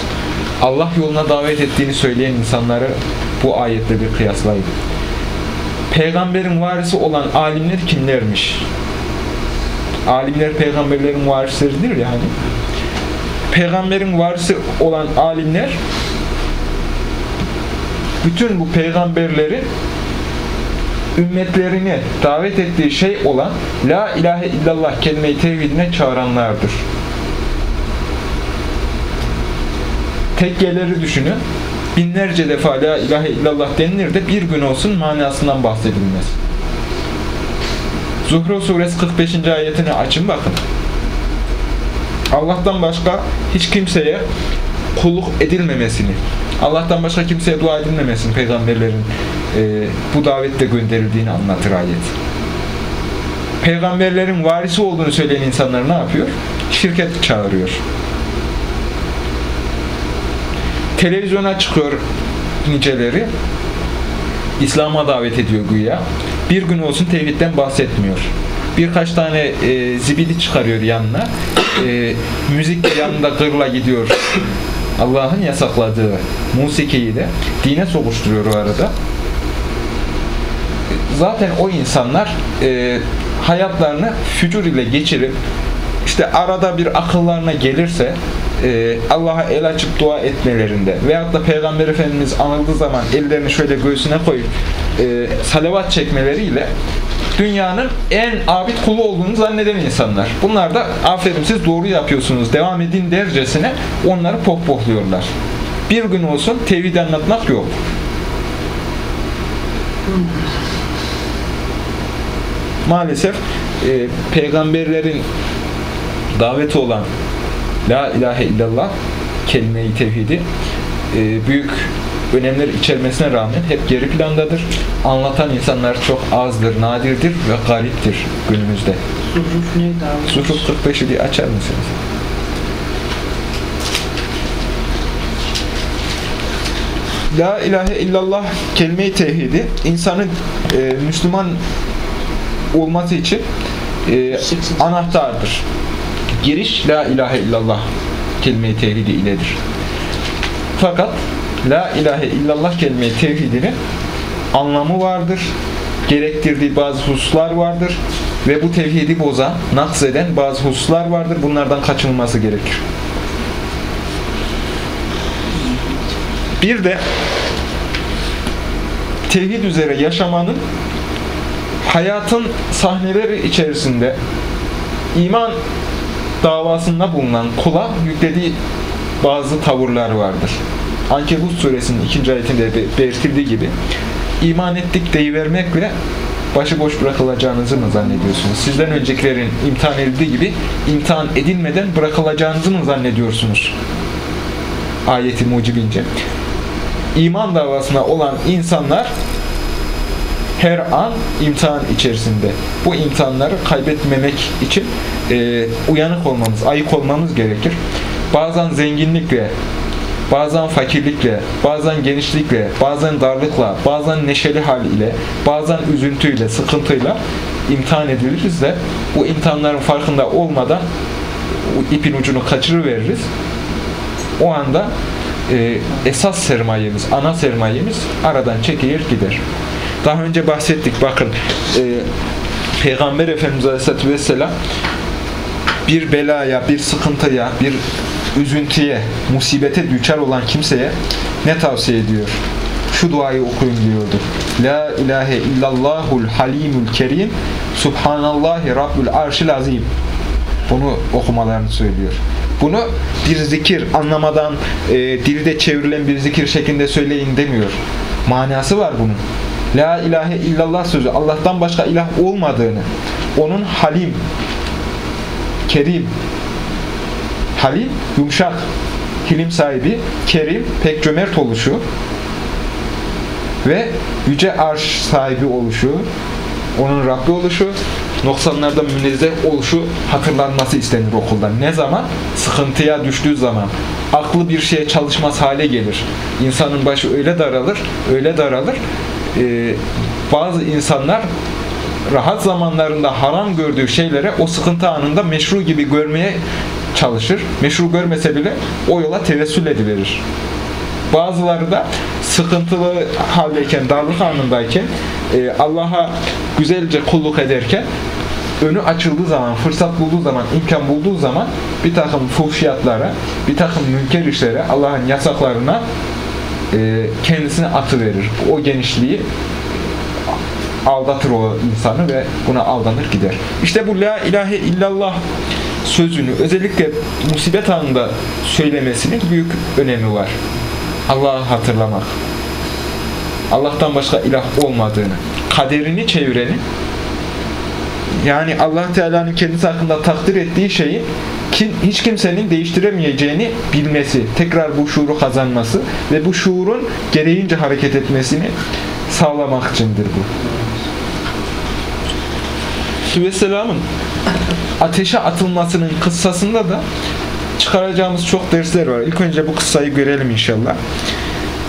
Allah yoluna davet ettiğini söyleyen insanları bu ayetle bir kıyaslayın. Peygamberin varisi olan alimler kimlermiş? Alimler peygamberlerin varisleridir ya hani. Peygamberin varisi olan alimler bütün bu peygamberlerin ümmetlerini davet ettiği şey olan La ilahe illallah kelime-i tevhidine çağıranlardır. Tekkeleri düşünün. Binlerce defa La ilahe illallah denilir de bir gün olsun manasından bahsedilmez. Zuhru suresi 45. ayetini açın bakın. Allah'tan başka hiç kimseye kulluk edilmemesini, Allah'tan başka kimseye dua edilmemesini peygamberlerin e, bu davette gönderildiğini anlatır ayet. Peygamberlerin varisi olduğunu söyleyen insanlar ne yapıyor? Şirket çağırıyor. Televizyona çıkıyor niceleri. İslam'a davet ediyor güya. Bir gün olsun tevhidden bahsetmiyor. Birkaç tane e, zibidi çıkarıyor yanına. E, müzik yanında gırla gidiyor. Allah'ın yasakladığı musikiyi de dine sokuşturuyor o arada. Zaten o insanlar e, hayatlarını fücur ile geçirip işte arada bir akıllarına gelirse e, Allah'a el açıp dua etmelerinde veyahut da Peygamber Efendimiz anıldığı zaman ellerini şöyle göğsüne koyup e, salavat çekmeleriyle dünyanın en abid kulu olduğunu zanneden insanlar. Bunlar da aferin siz doğru yapıyorsunuz, devam edin dercesine onları pohpohluyorlar. Bir gün olsun tevhid anlatmak yok. maalesef e, peygamberlerin daveti olan La ilahe illallah kelime-i tevhidi e, büyük önemler içermesine rağmen hep geri plandadır. Anlatan insanlar çok azdır, nadirdir ve gariptir günümüzde. Zuhruf neydi abi? Zuhruf 45'i diye açar mısınız? La ilahe illallah kelime-i tevhidi insanın e, Müslüman olması için e, anahtardır. Giriş La ilahe illallah kelime-i tevhidi iledir. Fakat La ilahe illallah kelime-i tevhidinin anlamı vardır. Gerektirdiği bazı hususlar vardır. Ve bu tevhidi bozan, nakseden bazı hususlar vardır. Bunlardan kaçınılması gerekir. Bir de tevhid üzere yaşamanın hayatın sahneleri içerisinde iman davasında bulunan kula yüklediği bazı tavırlar vardır. Ankebut suresinin ikinci ayetinde belirtildiği gibi iman ettik deyivermekle başıboş bırakılacağınızı mı zannediyorsunuz? Sizden öncekilerin imtihan edildiği gibi imtihan edilmeden bırakılacağınızı mı zannediyorsunuz? Ayeti mucibince. İman davasına olan insanlar her an imtihan içerisinde. Bu imtihanları kaybetmemek için e, uyanık olmamız, ayık olmamız gerekir. Bazen zenginlikle, bazen fakirlikle, bazen genişlikle, bazen darlıkla, bazen neşeli hal ile, bazen üzüntüyle, sıkıntıyla imtihan ediliriz de bu imtihanların farkında olmadan ipin ucunu kaçırıveririz. O anda e, esas sermayemiz, ana sermayemiz aradan çekilir gider. Daha önce bahsettik bakın e, Peygamber Efendimiz Aleyhisselatü Vesselam bir belaya, bir sıkıntıya, bir üzüntüye, musibete düçar olan kimseye ne tavsiye ediyor? Şu duayı okuyun diyordu. La ilahe illallahul halimul kerim Subhanallahi Rabbül arşil azim. Bunu okumalarını söylüyor. Bunu bir zikir anlamadan e, dilde çevrilen bir zikir şeklinde söyleyin demiyor. Manası var bunun. La ilahe illallah sözü Allah'tan başka ilah olmadığını, onun halim, kerim, halim, yumuşak, hilim sahibi, kerim, pek cömert oluşu, ve yüce arş sahibi oluşu, onun Rabbi oluşu, noksanlardan münezzeh oluşu hatırlanması istenir okulda. Ne zaman? Sıkıntıya düştüğü zaman. Aklı bir şeye çalışmaz hale gelir. İnsanın başı öyle daralır, öyle daralır. Ee, bazı insanlar rahat zamanlarında haram gördüğü şeylere o sıkıntı anında meşru gibi görmeye çalışır. Meşru görmese bile o yola tevessül ediverir. Bazıları da sıkıntılı haldeyken, darlık anındayken e, Allah'a güzelce kulluk ederken önü açıldığı zaman, fırsat bulduğu zaman, imkan bulduğu zaman bir takım fuhşiyatlara, bir takım münker işlere, Allah'ın yasaklarına e, kendisini atıverir. O genişliği aldatır o insanı ve buna aldanır gider. İşte bu la ilahe illallah sözünü özellikle musibet anında söylemesinin büyük önemi var. Allah'ı hatırlamak. Allah'tan başka ilah olmadığını, kaderini çevireni, yani Allah Teala'nın kendisi hakkında takdir ettiği şeyi kim, hiç kimsenin değiştiremeyeceğini bilmesi, tekrar bu şuuru kazanması ve bu şuurun gereğince hareket etmesini sağlamak içindir bu. Vesselam'ın ateşe atılmasının kıssasında da çıkaracağımız çok dersler var. İlk önce bu kıssayı görelim inşallah.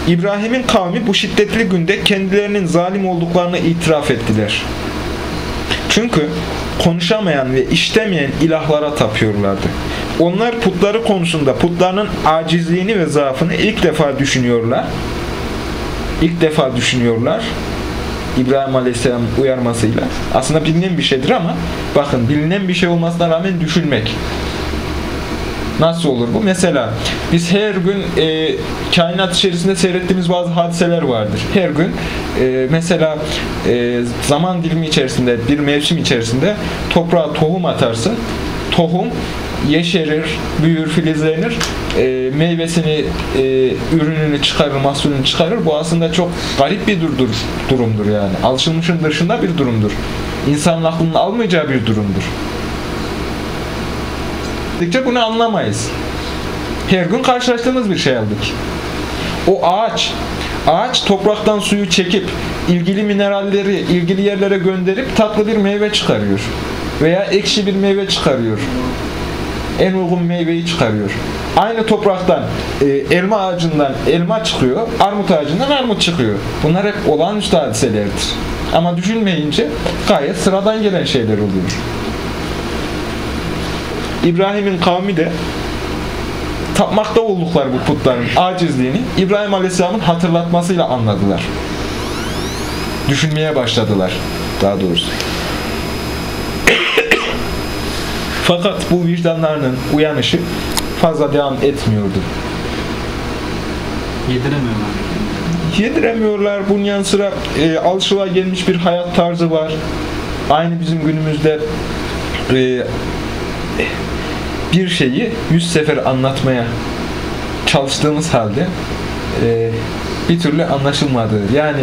İbrahim'in kavmi bu şiddetli günde kendilerinin zalim olduklarını itiraf ettiler. Çünkü konuşamayan ve iştemeyen ilahlara tapıyorlardı. Onlar putları konusunda putlarının acizliğini ve zaafını ilk defa düşünüyorlar. İlk defa düşünüyorlar. İbrahim Aleyhisselam'ın uyarmasıyla. Aslında bilinen bir şeydir ama bakın bilinen bir şey olmasına rağmen düşünmek. Nasıl olur bu? Mesela biz her gün e, kainat içerisinde seyrettiğimiz bazı hadiseler vardır. Her gün e, mesela e, zaman dilimi içerisinde, bir mevsim içerisinde toprağa tohum atarsın. Tohum yeşerir, büyür, filizlenir, e, meyvesini, e, ürününü çıkarır, mahsulünü çıkarır. Bu aslında çok garip bir durdur, durumdur yani. Alışılmışın dışında bir durumdur. İnsanın aklının almayacağı bir durumdur ettikçe bunu anlamayız. Her gün karşılaştığımız bir şey aldık. O ağaç, ağaç topraktan suyu çekip ilgili mineralleri ilgili yerlere gönderip tatlı bir meyve çıkarıyor. Veya ekşi bir meyve çıkarıyor. En uygun meyveyi çıkarıyor. Aynı topraktan e, elma ağacından elma çıkıyor, armut ağacından armut çıkıyor. Bunlar hep olağanüstü hadiselerdir. Ama düşünmeyince gayet sıradan gelen şeyler oluyor. İbrahim'in kavmi de tapmakta oldukları bu putların acizliğini İbrahim Aleyhisselam'ın hatırlatmasıyla anladılar. Düşünmeye başladılar daha doğrusu. Fakat bu vicdanlarının uyanışı fazla devam etmiyordu. Yediremiyorlar. Yediremiyorlar. Bunun yanı sıra e, alışıla gelmiş bir hayat tarzı var. Aynı bizim günümüzde e, bir şeyi yüz sefer anlatmaya çalıştığımız halde e, bir türlü anlaşılmadığı. Yani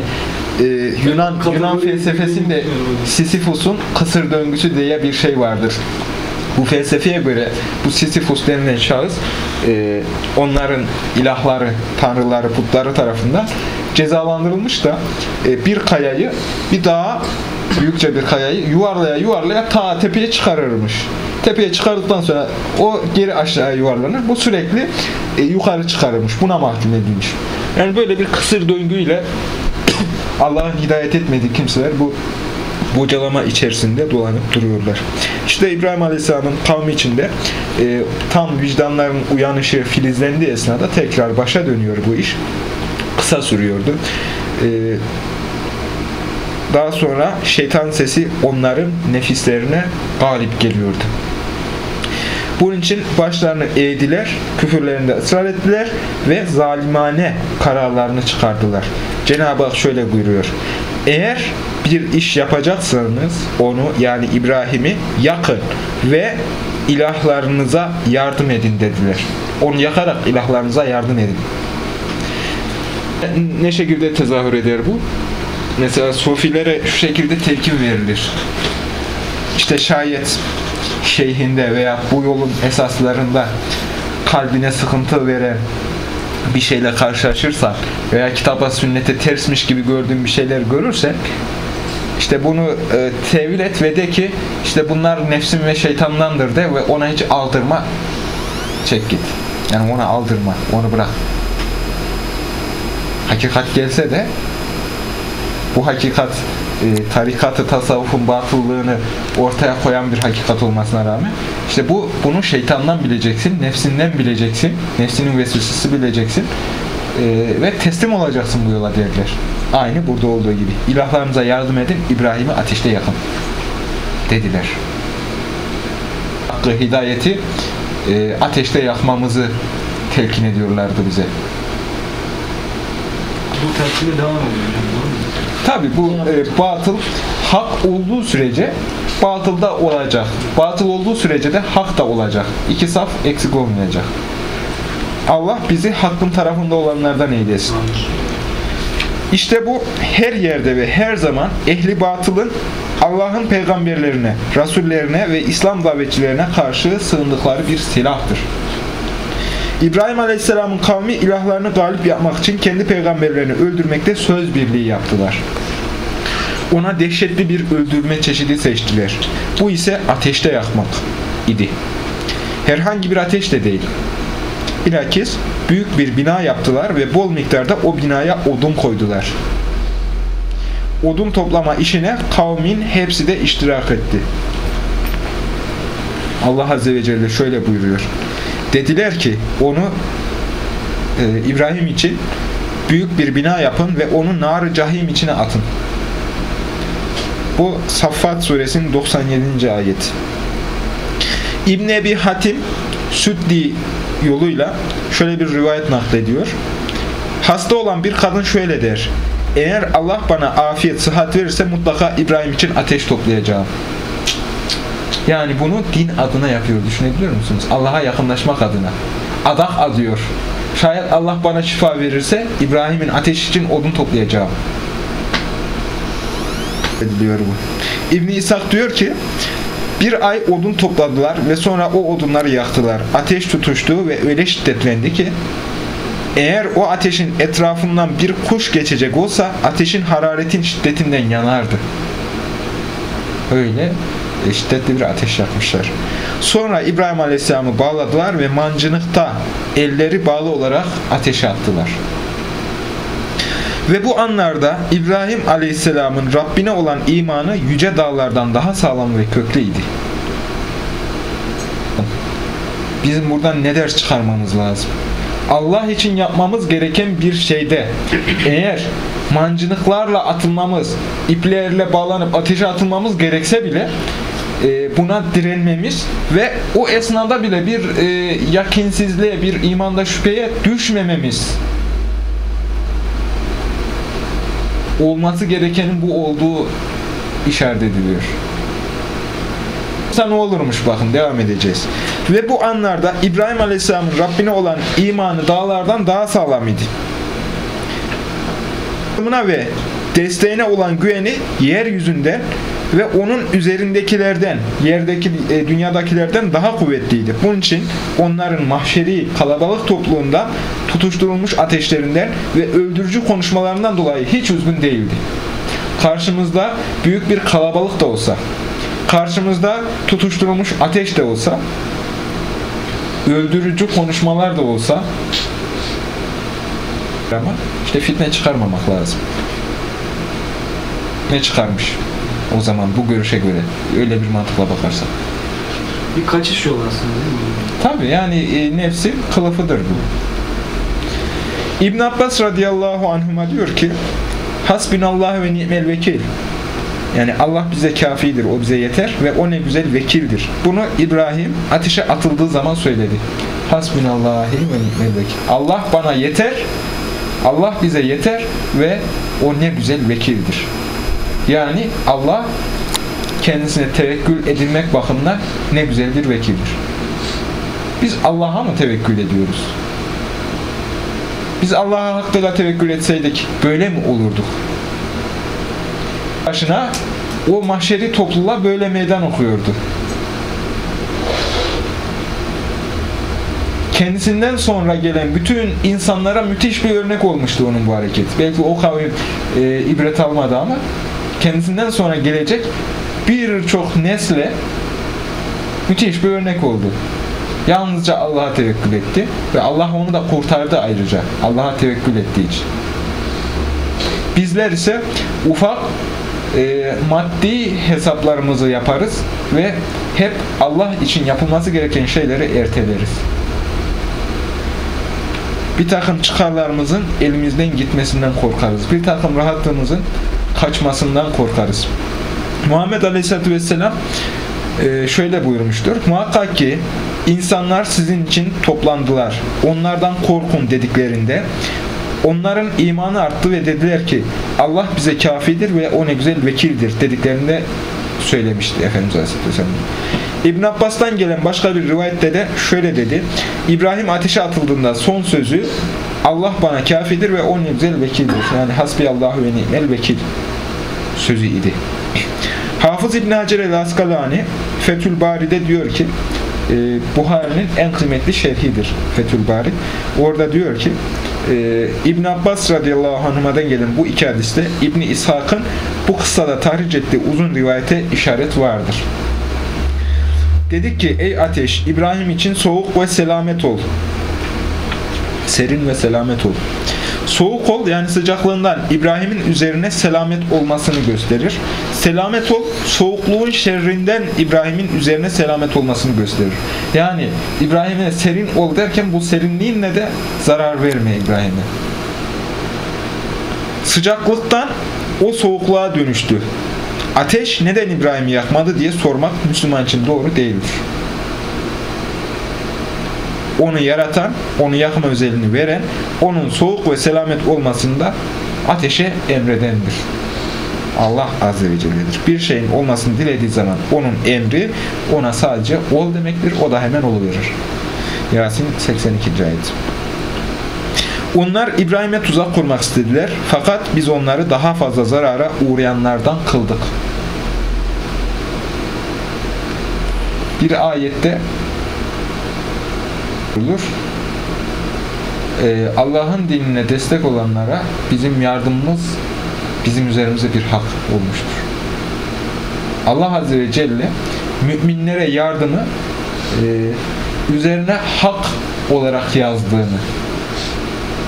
e, Yunan Yunan felsefesinde Sisyphus'un kısır döngüsü diye bir şey vardır. Bu felsefeye göre bu Sisyphus denilen şahıs e, onların ilahları, tanrıları, putları tarafından cezalandırılmış da e, bir kayayı bir dağa büyükçe bir kayayı yuvarlaya yuvarlaya ta tepeye çıkarırmış. Tepeye çıkardıktan sonra o geri aşağıya yuvarlanır. Bu sürekli e, yukarı çıkarılmış. Buna mahkum edilmiş. Yani böyle bir kısır döngüyle (coughs) Allah'ın hidayet etmediği kimseler bu bocalama içerisinde dolanıp duruyorlar. İşte İbrahim Aleyhisselam'ın kavmi içinde e, tam vicdanların uyanışı filizlendiği esnada tekrar başa dönüyor bu iş. Kısa sürüyordu. E, daha sonra şeytan sesi onların nefislerine galip geliyordu. Bunun için başlarını eğdiler, küfürlerinde ısrar ettiler ve zalimane kararlarını çıkardılar. Cenab-ı Hak şöyle buyuruyor. Eğer bir iş yapacaksanız onu yani İbrahim'i yakın ve ilahlarınıza yardım edin dediler. Onu yakarak ilahlarınıza yardım edin. Ne şekilde tezahür eder bu? Mesela sufilere şu şekilde telkin verilir. İşte şayet şeyhinde veya bu yolun esaslarında kalbine sıkıntı veren bir şeyle karşılaşırsan veya kitaba sünnete tersmiş gibi gördüğün bir şeyler görürsen işte bunu e, tevil et ve de ki işte bunlar nefsim ve şeytandandır de ve ona hiç aldırma çek git. Yani ona aldırma, onu bırak. Hakikat gelse de bu hakikat e, tarikatı, tasavvufun batıllığını ortaya koyan bir hakikat olmasına rağmen işte bu bunu şeytandan bileceksin, nefsinden bileceksin, nefsinin vesvesesi bileceksin e, ve teslim olacaksın bu yola derler. Aynı burada olduğu gibi. İlahlarınıza yardım edin, İbrahim'i ateşte yakın dediler. Hakkı, hidayeti e, ateşte yakmamızı telkin ediyorlardı bize. Bu telkine devam ediyor. Tabi bu e, batıl hak olduğu sürece batıl da olacak. Batıl olduğu sürece de hak da olacak. İki saf eksik olmayacak. Allah bizi hakkın tarafında olanlardan eylesin. İşte bu her yerde ve her zaman ehli batılın Allah'ın peygamberlerine, rasullerine ve İslam davetçilerine karşı sığındıkları bir silahtır. İbrahim Aleyhisselam'ın kavmi ilahlarını galip yapmak için kendi peygamberlerini öldürmekte söz birliği yaptılar. Ona dehşetli bir öldürme çeşidi seçtiler. Bu ise ateşte yakmak idi. Herhangi bir ateş de değil. Bilakis büyük bir bina yaptılar ve bol miktarda o binaya odun koydular. Odun toplama işine kavmin hepsi de iştirak etti. Allah Azze ve Celle şöyle buyuruyor. Dediler ki onu e, İbrahim için büyük bir bina yapın ve onu nar cahim içine atın. Bu Saffat suresinin 97. ayet. İbn Ebi Hatim Süddi yoluyla şöyle bir rivayet naklediyor. Hasta olan bir kadın şöyle der. Eğer Allah bana afiyet, sıhhat verirse mutlaka İbrahim için ateş toplayacağım. Yani bunu din adına yapıyor. Düşünebiliyor musunuz? Allah'a yakınlaşmak adına. Adak adıyor. Şayet Allah bana şifa verirse İbrahim'in ateş için odun toplayacağım. Ediliyor bu. İbn İshak diyor ki bir ay odun topladılar ve sonra o odunları yaktılar. Ateş tutuştu ve öyle şiddetlendi ki eğer o ateşin etrafından bir kuş geçecek olsa ateşin hararetin şiddetinden yanardı. Öyle şiddetli bir ateş yakmışlar. Sonra İbrahim Aleyhisselam'ı bağladılar ve mancınıkta elleri bağlı olarak ateşe attılar. Ve bu anlarda İbrahim Aleyhisselam'ın Rabbine olan imanı yüce dağlardan daha sağlam ve köklüydi. Bizim buradan ne ders çıkarmamız lazım? Allah için yapmamız gereken bir şeyde eğer mancınıklarla atılmamız, iplerle bağlanıp ateşe atılmamız gerekse bile e, buna direnmemiz ve o esnada bile bir e, yakinsizliğe, bir imanda şüpheye düşmememiz olması gerekenin bu olduğu işaret ediliyor. ne olurmuş bakın devam edeceğiz. Ve bu anlarda İbrahim Aleyhisselam'ın Rabbine olan imanı dağlardan daha sağlam idi. Ve desteğine olan güveni yeryüzünde ve onun üzerindekilerden, yerdeki e, dünyadakilerden daha kuvvetliydi. Bunun için onların mahşeri kalabalık topluluğunda tutuşturulmuş ateşlerinden ve öldürücü konuşmalarından dolayı hiç üzgün değildi. Karşımızda büyük bir kalabalık da olsa, karşımızda tutuşturulmuş ateş de olsa, öldürücü konuşmalar da olsa ama işte fitne çıkarmamak lazım. Ne çıkarmış? O zaman bu görüşe göre öyle bir mantıkla bakarsak. Bir kaçış yolu aslında değil mi? Tabi yani e, nefsin kılıfıdır bu. İbn Abbas radıyallahu anhuma diyor ki Hasbinallah ve ni'mel vekil. Yani Allah bize kafidir, o bize yeter ve o ne güzel vekildir. Bunu İbrahim ateşe atıldığı zaman söyledi. Hasbinallahi ve ni'mel vekil. Allah bana yeter, Allah bize yeter ve o ne güzel vekildir. Yani Allah kendisine tevekkül edilmek bakımından ne güzel bir vekildir. Biz Allah'a mı tevekkül ediyoruz? Biz Allah'a hakkıyla tevekkül etseydik böyle mi olurduk? Başına o mahşeri topluluğa böyle meydan okuyordu. kendisinden sonra gelen bütün insanlara müthiş bir örnek olmuştu onun bu hareketi. Belki o kavim e, ibret almadı ama kendisinden sonra gelecek birçok nesle müthiş bir örnek oldu. Yalnızca Allah'a tevekkül etti ve Allah onu da kurtardı ayrıca. Allah'a tevekkül ettiği için. Bizler ise ufak e, maddi hesaplarımızı yaparız ve hep Allah için yapılması gereken şeyleri erteleriz. Bir takım çıkarlarımızın elimizden gitmesinden korkarız. Bir takım rahatlığımızın kaçmasından korkarız. Muhammed Aleyhisselatü Vesselam e, şöyle buyurmuştur. Muhakkak ki insanlar sizin için toplandılar. Onlardan korkun dediklerinde onların imanı arttı ve dediler ki Allah bize kafidir ve o ne güzel vekildir dediklerinde söylemişti Efendimiz Aleyhisselatü Vesselam. İbn Abbas'tan gelen başka bir rivayette de şöyle dedi. İbrahim ateşe atıldığında son sözü Allah bana kafidir ve o ne güzel vekildir. Yani hasbiyallahu ve ni'mel vekil sözü idi. Hafız İbn Hacer el-Askalani Fethül Bari'de diyor ki e, Buhari'nin en kıymetli şerhidir Fethül Bari. Orada diyor ki e, İbn Abbas radıyallahu anhuma'dan gelen bu iki hadiste İbn İshak'ın bu kıssada tahric ettiği uzun rivayete işaret vardır. Dedik ki ey ateş İbrahim için soğuk ve selamet ol. Serin ve selamet ol. Soğuk ol yani sıcaklığından İbrahim'in üzerine selamet olmasını gösterir. Selamet ol soğukluğun şerrinden İbrahim'in üzerine selamet olmasını gösterir. Yani İbrahim'e serin ol derken bu serinliğinle de zarar verme İbrahim'e. Sıcaklıktan o soğukluğa dönüştü. Ateş neden İbrahim'i yakmadı diye sormak Müslüman için doğru değildir. Onu yaratan, onu yakma özelliğini veren, onun soğuk ve selamet olmasında ateşe emredendir. Allah Azze ve Celle'dir. Bir şeyin olmasını dilediği zaman onun emri ona sadece ol demektir. O da hemen oluverir. Yasin 82. ayet. Onlar İbrahim'e tuzak kurmak istediler. Fakat biz onları daha fazla zarara uğrayanlardan kıldık. Bir ayette olur. Ee, Allah'ın dinine destek olanlara bizim yardımımız bizim üzerimize bir hak olmuştur. Allah Azze ve Celle müminlere yardımı e, üzerine hak olarak yazdığını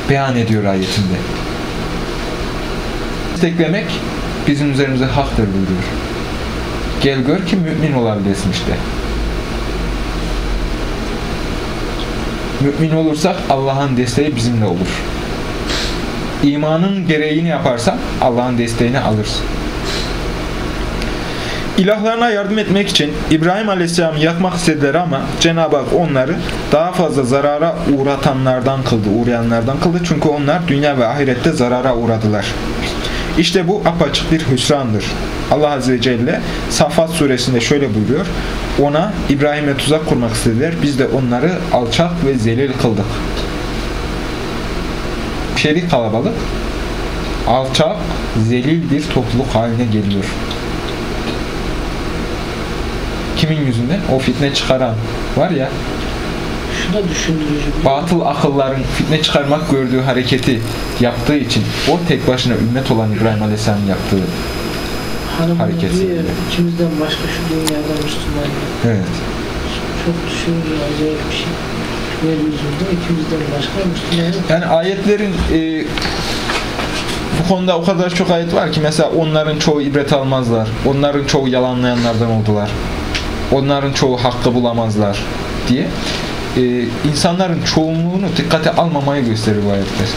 beyan ediyor ayetinde. Desteklemek bizim üzerimize haktır buyuruyor. Gel gör ki mümin olabilesin işte. Mümin olursak Allah'ın desteği bizimle olur. İmanın gereğini yaparsan Allah'ın desteğini alırsın. İlahlarına yardım etmek için İbrahim Aleyhisselam'ı yakmak istediler ama Cenab-ı Hak onları daha fazla zarara uğratanlardan kıldı, uğrayanlardan kıldı. Çünkü onlar dünya ve ahirette zarara uğradılar. İşte bu apaçık bir hüsrandır. Allah Azze ve Celle Safat suresinde şöyle buyuruyor. Ona İbrahim'e tuzak kurmak istediler. Biz de onları alçak ve zelil kıldık. Şerik kalabalık alçak, zelil bir topluluk haline geliyor. Kimin yüzünden? O fitne çıkaran var ya, Şu da düşündürücü. batıl akılların fitne çıkarmak gördüğü hareketi yaptığı için o tek başına ümmet olan İbrahim Aleyhisselam'ın yaptığı Hanım hareketi. diyor ikimizden başka şu dünyada Müslüman evet. Çok düşününce acayip bir şey. Yeryüzünde ikimizden başka Müslüman. Yani ayetlerin e, bu konuda o kadar çok ayet var ki mesela onların çoğu ibret almazlar. Onların çoğu yalanlayanlardan oldular. Onların çoğu hakkı bulamazlar diye e, insanların çoğunluğunu dikkate almamayı gösterir bu ayetler.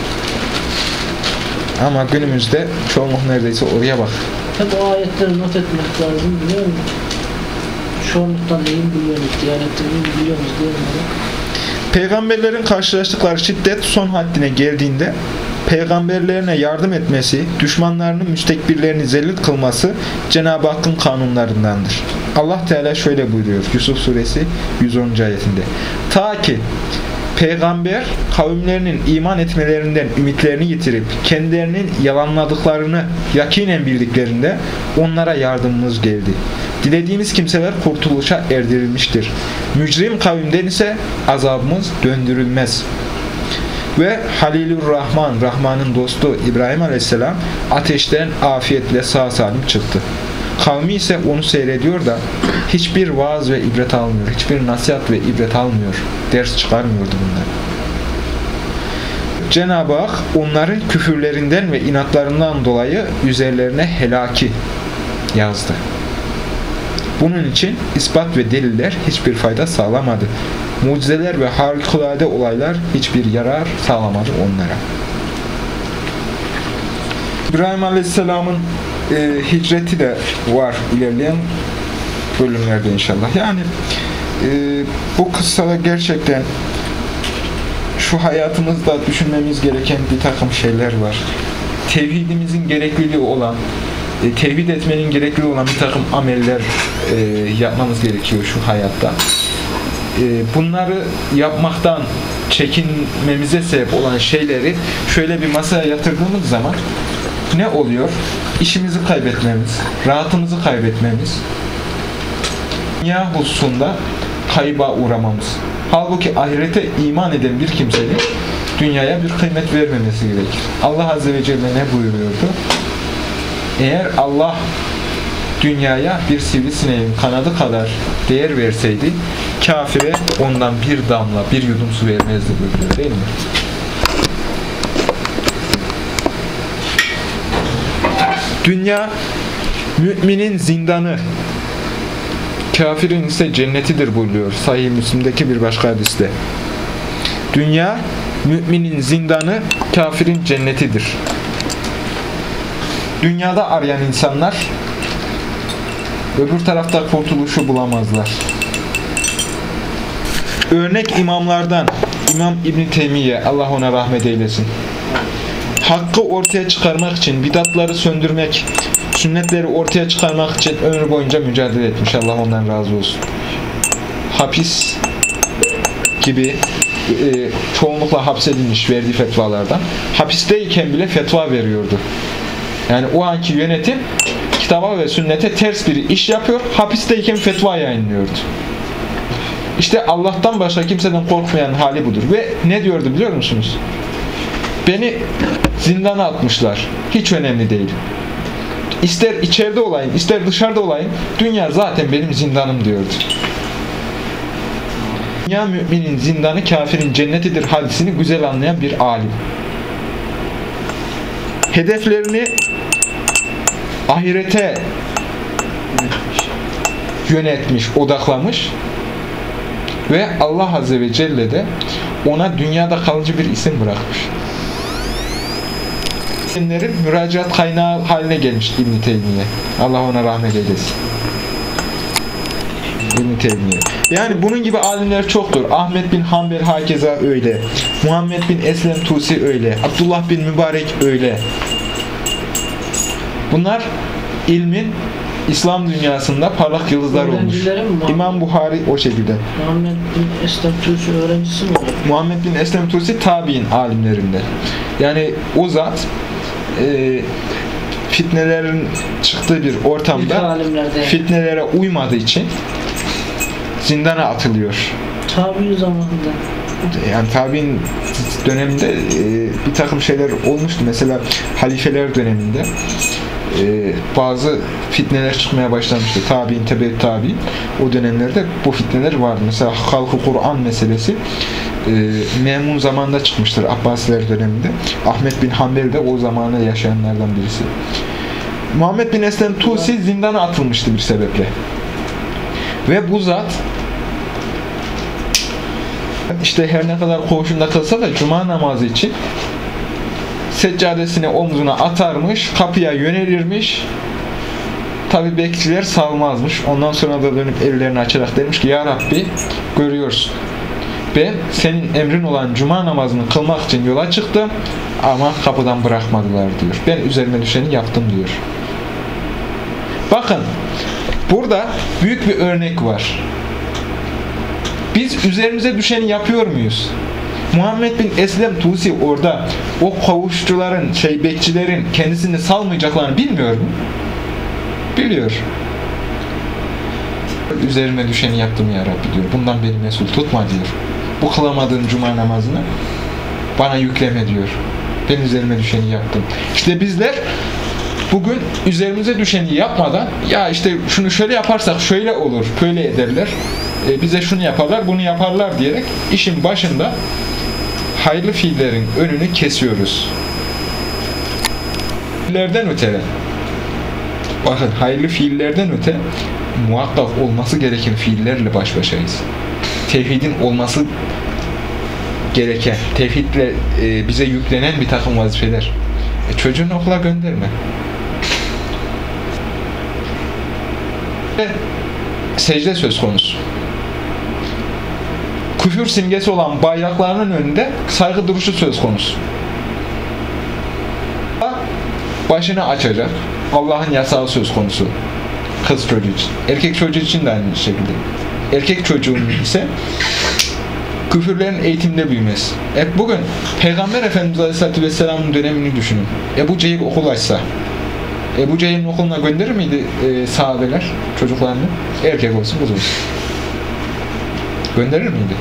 Ama günümüzde çoğunluk neredeyse oraya bak. Hep o ayetleri not etmek lazım biliyor musun? Çoğunluktan neyin biliyorsunuz, diyanetten neyin biliyorsunuz diye. Peygamberlerin karşılaştıkları şiddet son haddine geldiğinde peygamberlerine yardım etmesi, düşmanlarının müstekbirlerini zelil kılması Cenab-ı Hakk'ın kanunlarındandır. Allah Teala şöyle buyuruyor Yusuf suresi 110. ayetinde. Ta ki peygamber kavimlerinin iman etmelerinden ümitlerini yitirip kendilerinin yalanladıklarını yakinen bildiklerinde onlara yardımımız geldi. Dilediğimiz kimseler kurtuluşa erdirilmiştir. Mücrim kavimden ise azabımız döndürülmez. Ve Halilur Rahman, Rahman'ın dostu İbrahim Aleyhisselam ateşten afiyetle sağ salim çıktı. Kavmi ise onu seyrediyor da hiçbir vaaz ve ibret almıyor, hiçbir nasihat ve ibret almıyor, ders çıkarmıyordu bunlar. Cenab-ı Hak onların küfürlerinden ve inatlarından dolayı üzerlerine helaki yazdı. Bunun için ispat ve deliller hiçbir fayda sağlamadı. Mucizeler ve harikulade olaylar hiçbir yarar sağlamadı onlara. İbrahim Aleyhisselam'ın e, hicreti de var ilerleyen bölümlerde inşallah. Yani e, bu kıssada gerçekten şu hayatımızda düşünmemiz gereken bir takım şeyler var. Tevhidimizin gerekliliği olan, e, tevhid etmenin gerekli olan bir takım ameller e, yapmamız gerekiyor şu hayatta. E, bunları yapmaktan çekinmemize sebep olan şeyleri şöyle bir masaya yatırdığımız zaman ne oluyor? İşimizi kaybetmemiz, rahatımızı kaybetmemiz, dünya hususunda kayba uğramamız. Halbuki ahirete iman eden bir kimsenin dünyaya bir kıymet vermemesi gerekir. Allah Azze ve Celle ne buyuruyordu? Eğer Allah dünyaya bir sivrisineğin kanadı kadar değer verseydi kafire ondan bir damla, bir yudum su vermezdi buyuruyor değil mi? Dünya müminin zindanı, kafirin ise cennetidir buyuruyor Sahih Müslim'deki bir başka hadiste. Dünya müminin zindanı, kafirin cennetidir. Dünyada arayan insanlar öbür tarafta kurtuluşu bulamazlar. Örnek imamlardan İmam İbn Teymiye Allah ona rahmet eylesin. Hakkı ortaya çıkarmak için bidatları söndürmek, sünnetleri ortaya çıkarmak için ömrü boyunca mücadele etmiş. Allah ondan razı olsun. Hapis gibi e, çoğunlukla hapsedilmiş verdiği fetvalardan. Hapisteyken bile fetva veriyordu. Yani o anki yönetim kitaba ve sünnete ters bir iş yapıyor, hapisteyken fetva yayınlıyordu. İşte Allah'tan başka kimseden korkmayan hali budur. Ve ne diyordu biliyor musunuz? Beni zindana atmışlar. Hiç önemli değil. İster içeride olayım, ister dışarıda olayım, dünya zaten benim zindanım diyordu. Dünya müminin zindanı kafirin cennetidir hadisini güzel anlayan bir alim. Hedeflerini ahirete yönetmiş, odaklamış ve Allah Azze ve Celle de ona dünyada kalıcı bir isim bırakmış. İsimlerin müracaat kaynağı haline gelmiş İbn-i Teymiye. Allah ona rahmet eylesin. İbn-i Teymiye. Yani bunun gibi alimler çoktur. Ahmet bin Hanbel hakeza öyle. Muhammed bin Eslem Tusi öyle. Abdullah bin Mübarek öyle. Bunlar ilmin İslam dünyasında parlak yıldızlar olmuş. İmam Buhari o şekilde. Muhammed bin Esnaf Tuğsu öğrencisi mi? Muhammed bin Eslem Tusi tabi'in alimlerinde. Yani o zat e, fitnelerin çıktığı bir ortamda fitnelere uymadığı için zindana atılıyor. Tabi zamanında. Yani tabi'in döneminde e, bir takım şeyler olmuştu. Mesela halifeler döneminde e, bazı fitneler çıkmaya başlamıştı. Tabi'in, tebe tabi'in. O dönemlerde bu fitneler vardı. Mesela halkı Kur'an meselesi e, Memun zamanında çıkmıştır Abbasiler döneminde. Ahmet bin Hanbel de o zamanı yaşayanlardan birisi. Muhammed bin Eslem Tusi zindana atılmıştı bir sebeple. Ve bu zat işte her ne kadar koğuşunda kılsa da cuma namazı için seccadesini omzuna atarmış, kapıya yönelirmiş. Tabi bekçiler salmazmış. Ondan sonra da dönüp ellerini açarak demiş ki Ya Rabbi görüyorsun. Ben senin emrin olan cuma namazını kılmak için yola çıktım ama kapıdan bırakmadılar diyor. Ben üzerime düşeni yaptım diyor. Bakın burada büyük bir örnek var. Biz üzerimize düşeni yapıyor muyuz? Muhammed bin Eslem Tusi orada o kavuşçuların, şey bekçilerin kendisini salmayacaklarını bilmiyor mu? Biliyor. üzerime düşeni yaptım ya Rabbi diyor. Bundan beni mesul tutma diyor. Bu kılamadığım cuma namazını bana yükleme diyor. Ben üzerime düşeni yaptım. İşte bizler bugün üzerimize düşeni yapmadan ya işte şunu şöyle yaparsak şöyle olur, böyle ederler. E, bize şunu yaparlar, bunu yaparlar diyerek işin başında hayırlı fiillerin önünü kesiyoruz. Fiillerden öte bakın hayırlı fiillerden öte muhakkak olması gereken fiillerle baş başayız. Tevhidin olması gereken, tevhidle e, bize yüklenen bir takım vazifeler. E, çocuğunu okula gönderme. Ve secde söz konusu. Küfür simgesi olan bayraklarının önünde saygı duruşu söz konusu. Başını açacak. Allah'ın yasağı söz konusu. Kız çocuğu için. Erkek çocuğu için de aynı şekilde. Erkek çocuğunun ise küfürlerin eğitimde büyümesi. E bugün Peygamber Efendimiz Aleyhisselatü Vesselam'ın dönemini düşünün. Ebu Cehil okul açsa, Ebu Cehil'in okuluna gönderir miydi e, sahabeler çocuklarını? Erkek olsun, kız olsun. Gönderir miydi?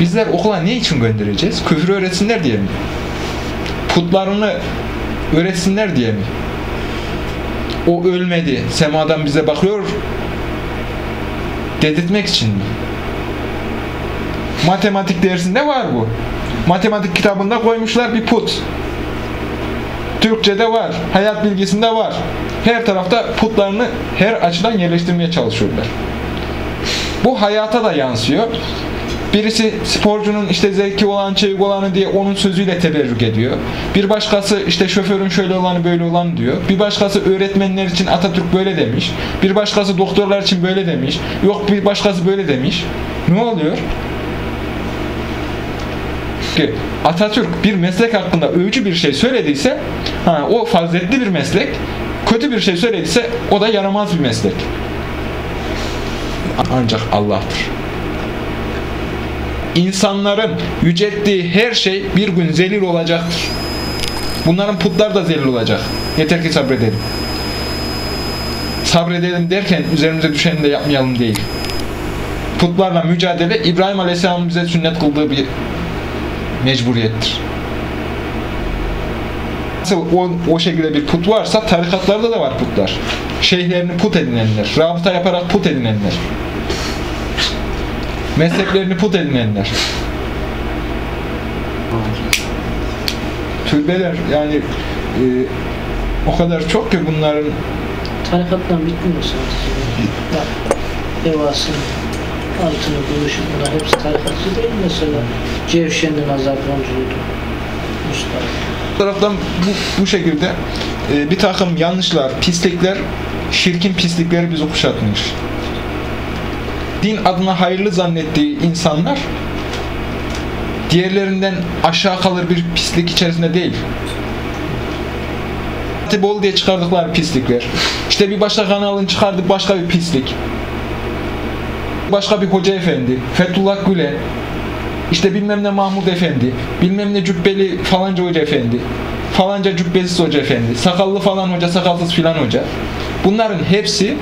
Bizler okula ne için göndereceğiz? Küfür öğretsinler diye mi? Putlarını öğretsinler diye mi? O ölmedi, semadan bize bakıyor dedirtmek için mi? Matematik dersinde var bu. Matematik kitabında koymuşlar bir put. Türkçe'de var, hayat bilgisinde var. Her tarafta putlarını her açıdan yerleştirmeye çalışıyorlar. Bu hayata da yansıyor. Birisi sporcunun işte zevki olan, çevik olanı diye onun sözüyle teberrük ediyor. Bir başkası işte şoförün şöyle olanı böyle olan diyor. Bir başkası öğretmenler için Atatürk böyle demiş. Bir başkası doktorlar için böyle demiş. Yok bir başkası böyle demiş. Ne oluyor? Ki Atatürk bir meslek hakkında övücü bir şey söylediyse ha, o faziletli bir meslek. Kötü bir şey söylediyse o da yaramaz bir meslek. Ancak Allah'tır insanların yücelttiği her şey bir gün zelil olacaktır. Bunların putlar da zelil olacak. Yeter ki sabredelim. Sabredelim derken üzerimize düşeni de yapmayalım değil. Putlarla mücadele İbrahim Aleyhisselam'ın bize sünnet kıldığı bir mecburiyettir. Nasıl o, o şekilde bir put varsa tarikatlarda da var putlar. Şeyhlerini put edinenler, rabıta yaparak put edinenler mesleklerini put edinenler. Türbeler yani e, o kadar çok ki bunların Tarikattan bitmiyor sadece. Bak, Evasın, altını, gümüşü bunlar hepsi tarikatçı değil mesela. Cevşen'in azap yolculuğu. Mustafa. Taraftan bu, bu şekilde e, bir takım yanlışlar, pislikler, şirkin pislikleri bizi kuşatmış. Din adına hayırlı zannettiği insanlar diğerlerinden aşağı kalır bir pislik içerisinde değil. Bol diye çıkardıkları pislikler. İşte bir başka kanalın çıkardığı başka bir pislik. Başka bir hoca efendi, Fethullah Gülen, işte bilmem ne Mahmud Efendi, bilmem ne cübbeli falanca hoca efendi, falanca cübbesiz hoca efendi, sakallı falan hoca, sakalsız filan hoca. Bunların hepsi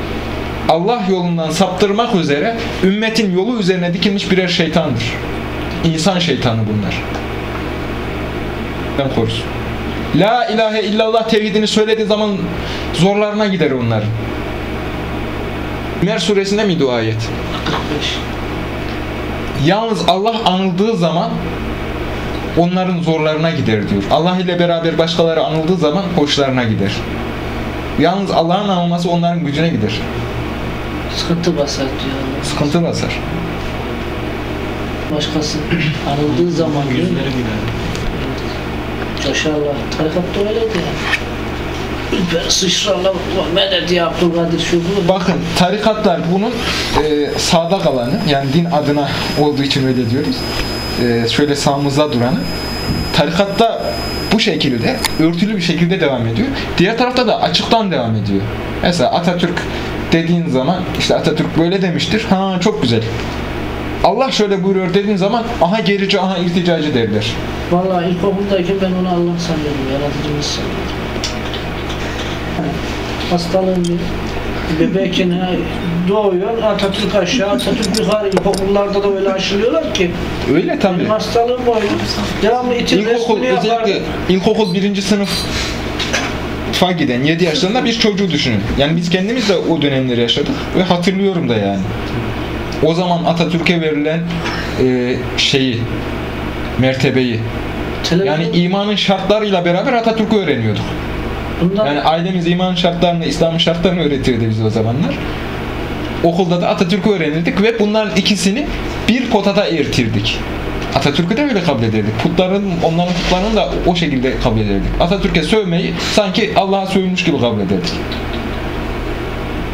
Allah yolundan saptırmak üzere ümmetin yolu üzerine dikilmiş birer şeytandır. İnsan şeytanı bunlar. Ben korusun. La ilahe illallah tevhidini söylediği zaman zorlarına gider onların. Ümer suresinde miydi o ayet? 45. Yalnız Allah anıldığı zaman onların zorlarına gider diyor. Allah ile beraber başkaları anıldığı zaman hoşlarına gider. Yalnız Allah'ın anılması onların gücüne gider. Sıkıntı basar diyor. Sıkıntı basar. Başkası anıldığı zaman. Yüzleri gider. Coşarlar. Tarikatta öyleydi yani. Ülper sıçrarlar. "Ulan Medet ya Abdülkadir şu bu. Bakın tarikatlar bunun e, sağda kalanı yani din adına olduğu için öyle diyoruz. E, şöyle sağımızda duranı. Tarikatta bu şekilde örtülü bir şekilde devam ediyor. Diğer tarafta da açıktan devam ediyor. Mesela Atatürk dediğin zaman işte Atatürk böyle demiştir. Ha çok güzel. Allah şöyle buyuruyor dediğin zaman aha gerici aha irticacı derler. Vallahi ilkokuldayken ben onu Allah sanıyordum. Yaratıcımız sanıyordum. Bir Bebekken doğuyor, Atatürk aşağı, Atatürk yukarı. İlkokullarda da öyle aşılıyorlar ki. Öyle tabii. Benim hastalığım oydu. Devamlı için İlkokul, özellikle ilkokul birinci sınıf fa giden 7 yaşlarında bir çocuğu düşünün. Yani biz kendimiz de o dönemleri yaşadık ve hatırlıyorum da yani. O zaman Atatürk'e verilen e, şeyi, mertebeyi, yani imanın şartlarıyla beraber Atatürk'ü öğreniyorduk. Bunlar, Yani ailemiz imanın şartlarını, İslam'ın şartlarını öğretirdi bize o zamanlar. Okulda da Atatürk'ü öğrenirdik ve bunların ikisini bir potada eğitirdik. Atatürk'ü de öyle kabul ederdik. Putların, onların putlarını da o şekilde kabul ederdik. Atatürk'e sövmeyi sanki Allah'a sövülmüş gibi kabul ederdik.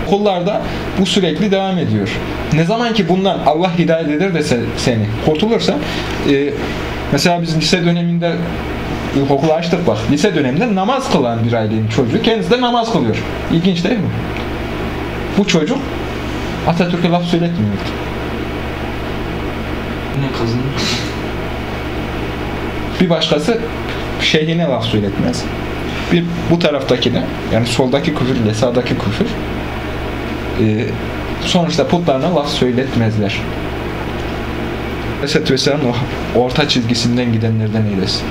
Okullarda bu sürekli devam ediyor. Ne zaman ki bundan Allah hidayet eder de se- seni kurtulursa e, mesela biz lise döneminde ilkokulu açtık bak. Lise döneminde namaz kılan bir ailenin çocuğu kendisi de namaz kılıyor. İlginç değil mi? Bu çocuk Atatürk'e laf söyletmiyordu. Ne kazanır? Bir başkası şeyhine laf söyletmez. Bir bu taraftakine yani soldaki küfür ile sağdaki küfür e, sonuçta putlarına laf söyletmezler. Aleyhisselatü Vesselam o orta çizgisinden gidenlerden eylesin.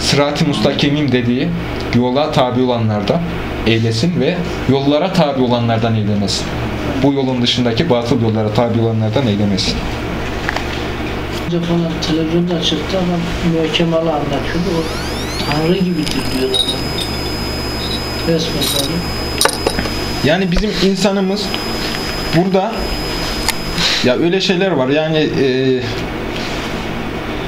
Sırat-ı müstakimim dediği yola tabi olanlardan eylesin ve yollara tabi olanlardan eylemesin. Bu yolun dışındaki batıl yollara tabi olanlardan eylemesin. Falan televizyonda çıktı ama mühekemalı anlatıyordu. O Tanrı gibidir diyor adam. Resmen böyle. Yani bizim insanımız burada ya öyle şeyler var. Yani e,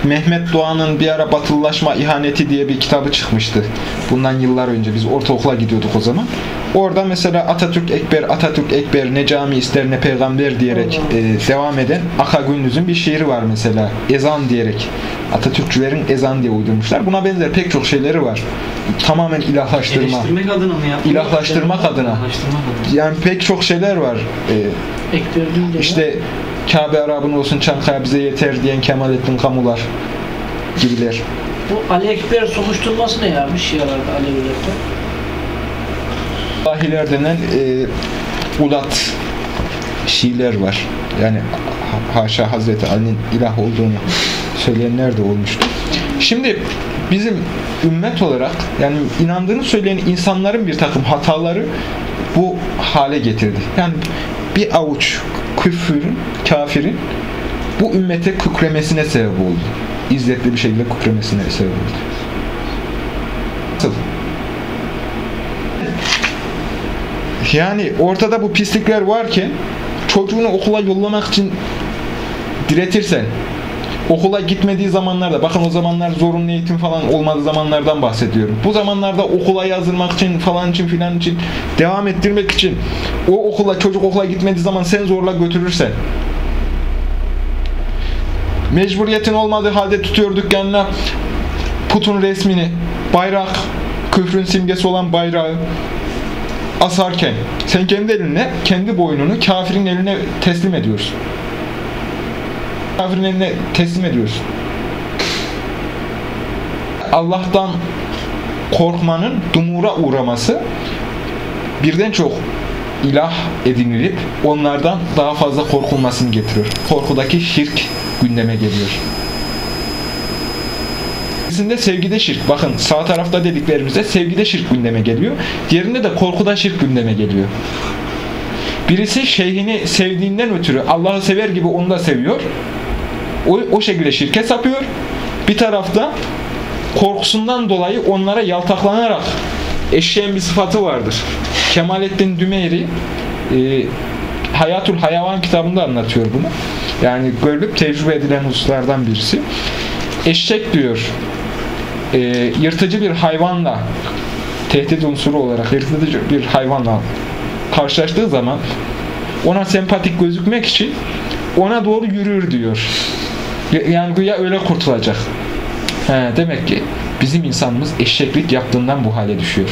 Mehmet Doğan'ın bir ara batılılaşma ihaneti diye bir kitabı çıkmıştı. Bundan yıllar önce biz ortaokula gidiyorduk o zaman. Orada mesela Atatürk Ekber, Atatürk Ekber ne cami ister ne peygamber diyerek e, devam eden Aka Gündüz'ün bir şiiri var mesela. Ezan diyerek. Atatürkçülerin ezan diye uydurmuşlar. Buna benzer pek çok şeyleri var. Tamamen ilahlaştırma. Eleştirmek adına mı yaptın? İlahlaştırmak adına. İlahlaştırmak adına. Yani pek çok şeyler var. Ee, işte Kabe Arabın olsun Çankaya bize yeter diyen Kemalettin Kamular gibiler. bu Ali Ekber sokuşturması ne ya? Bir şey vardı Alevilerde. Dahiler denen e, ulat Şiiler var. Yani ha- haşa Hazreti Ali'nin ilah olduğunu söyleyenler de olmuştu. Şimdi bizim ümmet olarak yani inandığını söyleyen insanların bir takım hataları bu hale getirdi. Yani bir avuç küfürün, kafirin bu ümmete kükremesine sebep oldu. İzzetli bir şekilde kükremesine sebep oldu. Nasıl? Yani ortada bu pislikler varken çocuğunu okula yollamak için diretirsen okula gitmediği zamanlarda bakın o zamanlar zorunlu eğitim falan olmadığı zamanlardan bahsediyorum. Bu zamanlarda okula yazdırmak için falan için filan için devam ettirmek için o okula çocuk okula gitmediği zaman sen zorla götürürsen mecburiyetin olmadığı halde tutuyor dükkanına putun resmini bayrak küfrün simgesi olan bayrağı asarken sen kendi eline, kendi boynunu kafirin eline teslim ediyorsun. Kafirin eline teslim ediyorsun. Allah'tan korkmanın dumura uğraması birden çok ilah edinilip onlardan daha fazla korkulmasını getiriyor. Korkudaki şirk gündeme geliyor. Birisinde sevgide şirk. Bakın sağ tarafta dediklerimizde sevgide şirk gündeme geliyor. Diğerinde de korkuda şirk gündeme geliyor. Birisi şeyhini sevdiğinden ötürü Allah'ı sever gibi onu da seviyor. O, o şekilde şirke sapıyor. Bir tarafta korkusundan dolayı onlara yaltaklanarak eşeğin bir sıfatı vardır. Kemalettin Dümeyri e, Hayatul Hayvan kitabında anlatıyor bunu. Yani görülüp tecrübe edilen hususlardan birisi. Eşek diyor e, yırtıcı bir hayvanla tehdit unsuru olarak yırtıcı bir hayvanla karşılaştığı zaman ona sempatik gözükmek için ona doğru yürür diyor. Yani güya öyle kurtulacak. He, demek ki bizim insanımız eşeklik yaptığından bu hale düşüyor.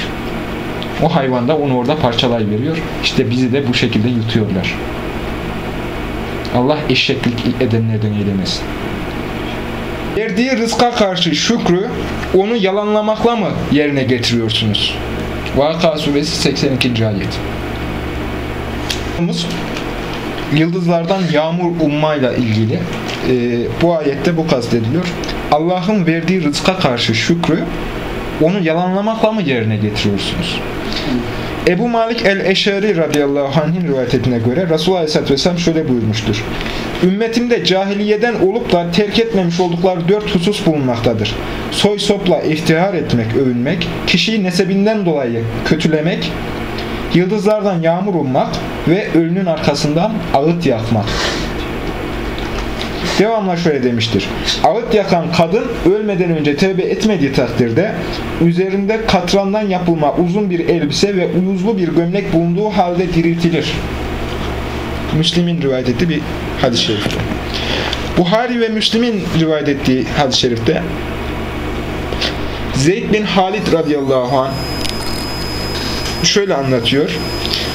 O hayvan da onu orada parçalayıveriyor. İşte bizi de bu şekilde yutuyorlar. Allah eşeklik edenlerden eylemesin. Verdiği rızka karşı şükrü onu yalanlamakla mı yerine getiriyorsunuz? Vaka suresi 82. ayet. Yıldızlardan yağmur ummayla ilgili. Ee, bu ayette bu kastediliyor. Allah'ın verdiği rızka karşı şükrü onu yalanlamakla mı yerine getiriyorsunuz? Ebu Malik el-Eşari radıyallahu anh'in rivayetine göre Resulullah aleyhisselatü vesselam şöyle buyurmuştur. Ümmetimde cahiliyeden olup da terk etmemiş oldukları dört husus bulunmaktadır. Soy sopla iftihar etmek, övünmek, kişiyi nesebinden dolayı kötülemek, yıldızlardan yağmur ummak ve ölünün arkasından ağıt yakmak. Devamla şöyle demiştir. Ağıt yakan kadın ölmeden önce tevbe etmediği takdirde üzerinde katrandan yapılma uzun bir elbise ve uyuzlu bir gömlek bulunduğu halde diriltilir. Müslim'in rivayet ettiği bir hadis-i şerifte. Buhari ve Müslim'in rivayet ettiği hadis-i şerifte Zeyd bin Halid radıyallahu anh şöyle anlatıyor.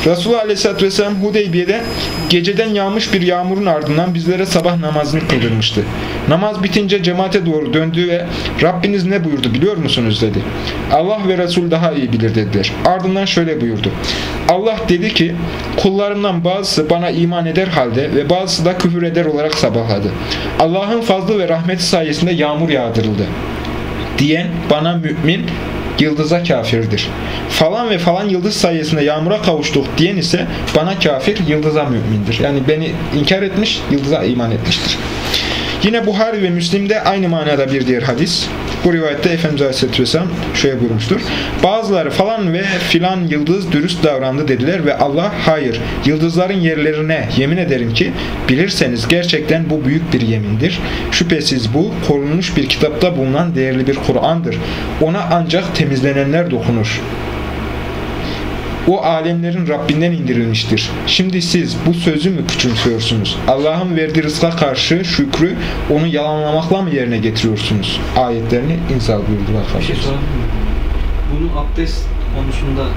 Resulullah Aleyhisselatü Vesselam Hudeybiye'de geceden yağmış bir yağmurun ardından bizlere sabah namazını kıldırmıştı. Namaz bitince cemaate doğru döndü ve Rabbiniz ne buyurdu biliyor musunuz dedi. Allah ve Resul daha iyi bilir dediler. Ardından şöyle buyurdu. Allah dedi ki kullarımdan bazısı bana iman eder halde ve bazısı da küfür eder olarak sabahladı. Allah'ın fazlı ve rahmeti sayesinde yağmur yağdırıldı diyen bana mümin yıldıza kafirdir. Falan ve falan yıldız sayesinde yağmura kavuştuk diyen ise bana kafir, yıldıza mümindir. Yani beni inkar etmiş, yıldıza iman etmiştir. Yine Buhari ve Müslim'de aynı manada bir diğer hadis. Bu rivayette Efendimiz Aleyhisselatü Vesselam şöyle buyurmuştur. Bazıları falan ve filan yıldız dürüst davrandı dediler ve Allah hayır yıldızların yerlerine yemin ederim ki bilirseniz gerçekten bu büyük bir yemindir. Şüphesiz bu korunmuş bir kitapta bulunan değerli bir Kur'an'dır. Ona ancak temizlenenler dokunur o alemlerin Rabbinden indirilmiştir. Şimdi siz bu sözü mü küçümsüyorsunuz? Allah'ın verdiği rızka karşı şükrü onu yalanlamakla mı yerine getiriyorsunuz? Ayetlerini inzal buyurdular. Bir şey sorabilir miyim? Bunu abdest konusunda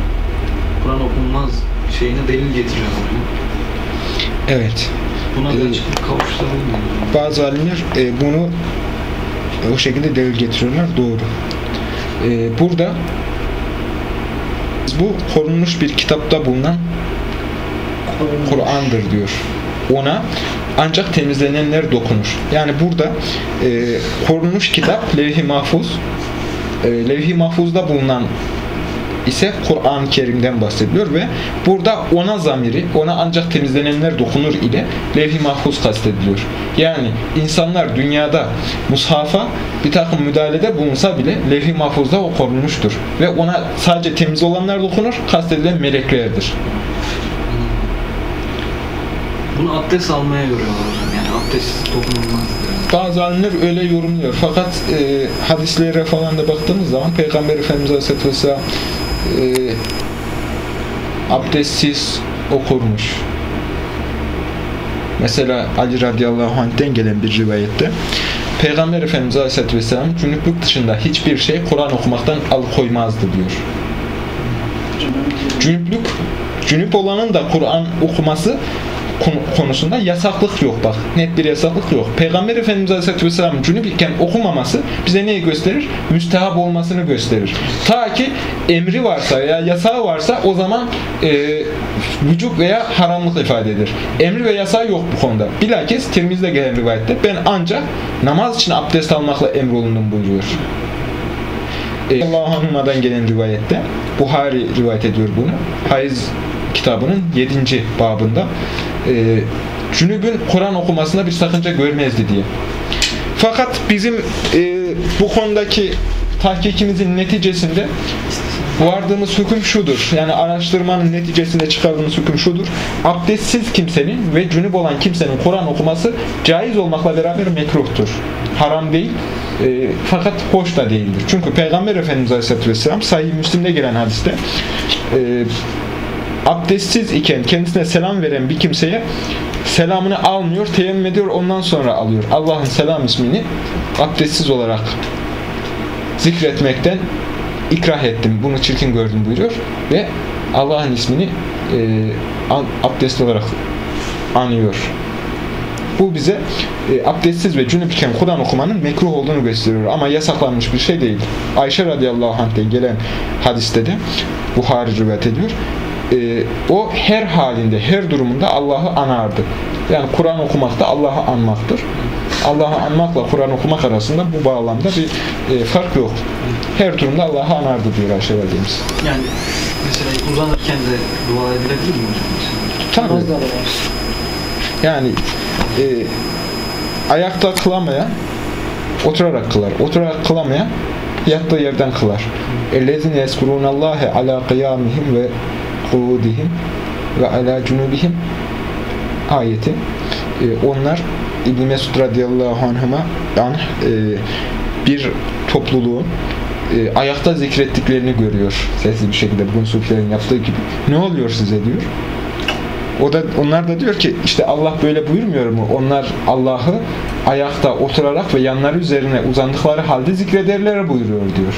Kur'an okunmaz şeyine delil getiriyorlar. mı? Evet. Buna Ee, açıklık kavuşturalım mı? Bazı alimler e, bunu e, o şekilde delil getiriyorlar. Doğru. E, burada bu korunmuş bir kitapta bulunan Kur'an'dır diyor. Ona ancak temizlenenler dokunur. Yani burada e, korunmuş kitap levh-i mahfuz e, levh-i mahfuzda bulunan ise Kur'an-ı Kerim'den bahsediliyor ve burada ona zamiri, ona ancak temizlenenler dokunur ile levh-i mahfuz kastediliyor. Yani insanlar dünyada mushafa bir takım müdahalede bulunsa bile levh-i mahfuzda o korunmuştur. Ve ona sadece temiz olanlar dokunur, kastedilen meleklerdir. Bunu abdest almaya yoruyorlar hocam. Yani abdest dokunulmaz. Bazı alimler öyle yorumluyor. Fakat e, hadislere falan da baktığımız zaman Peygamber Efendimiz Aleyhisselatü Vesselam e, abdestsiz okurmuş. Mesela Ali radıyallahu anh'ten gelen bir rivayette Peygamber Efendimiz Aleyhisselatü Vesselam cünüplük dışında hiçbir şey Kur'an okumaktan alıkoymazdı diyor. Cünüplük, cünüp olanın da Kur'an okuması konusunda yasaklık yok bak. Net bir yasaklık yok. Peygamber Efendimiz Aleyhisselatü Vesselam cünüp iken okumaması bize neyi gösterir? Müstehap olmasını gösterir. Ta ki emri varsa veya yasağı varsa o zaman e, vücut veya haramlık ifade eder. Emri ve yasağı yok bu konuda. Bilakis Tirmiz'de gelen rivayette ben ancak namaz için abdest almakla emrolundum buyuruyor. E, Anhuma'dan gelen rivayette Buhari rivayet ediyor bunu. Hayız kitabının 7. babında e, Cünüb'ün Kur'an okumasında bir sakınca görmezdi diye. Fakat bizim e, bu konudaki tahkikimizin neticesinde vardığımız hüküm şudur. Yani araştırmanın neticesinde çıkardığımız hüküm şudur. Abdestsiz kimsenin ve cünüp olan kimsenin Kur'an okuması caiz olmakla beraber mekruhtur. Haram değil. e, fakat hoş da değildir. Çünkü Peygamber Efendimiz Aleyhisselatü Vesselam Sahih Müslim'de gelen hadiste e, abdestsiz iken kendisine selam veren bir kimseye selamını almıyor, teyemmüm ediyor, ondan sonra alıyor. Allah'ın selam ismini abdestsiz olarak zikretmekten ikrah ettim, bunu çirkin gördüm buyuruyor ve Allah'ın ismini e, abdestli olarak anıyor. Bu bize e, abdestsiz ve cünüp iken Kur'an okumanın mekruh olduğunu gösteriyor ama yasaklanmış bir şey değil. Ayşe radıyallahu anh'ten gelen hadiste de Buhari rivayet ediyor e, o her halinde, her durumunda Allah'ı anardı. Yani Kur'an okumak da Allah'ı anmaktır. Allah'ı anmakla Kur'an okumak arasında bu bağlamda bir e, fark yok. Her durumda Allah'ı anardı diyor Ayşe validemiz. Yani mesela uzanırken de dua edilebilir mi hocam? Mesela? Tabii. Namazları var. Yani e, ayakta kılamayan oturarak kılar. Oturarak kılamayan yattığı yerden kılar. اَلَّذِينَ يَسْكُرُونَ اللّٰهَ عَلَى قِيَامِهِمْ ve kuvudihim ve ala cunubihim ayeti. E, onlar İbn Mesud radıyallahu anhuma an e, bir topluluğun e, ayakta zikrettiklerini görüyor sesli bir şekilde bugün sufilerin yaptığı gibi. Ne oluyor size diyor. O da onlar da diyor ki işte Allah böyle buyurmuyor mu? Onlar Allah'ı ayakta oturarak ve yanları üzerine uzandıkları halde zikrederler buyuruyor diyor.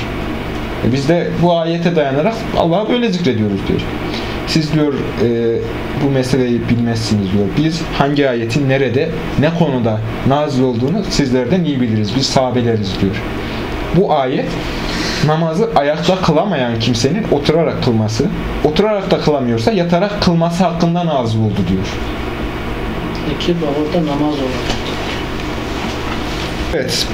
E biz de bu ayete dayanarak Allah'ı böyle zikrediyoruz diyor. Siz diyor e, bu meseleyi bilmezsiniz diyor. Biz hangi ayetin nerede, ne konuda nazil olduğunu sizlerden iyi biliriz. Biz sahabeleriz diyor. Bu ayet namazı ayakta kılamayan kimsenin oturarak kılması, oturarak da kılamıyorsa yatarak kılması hakkında nazil oldu diyor. İki bak orada namaz olacak. Evet.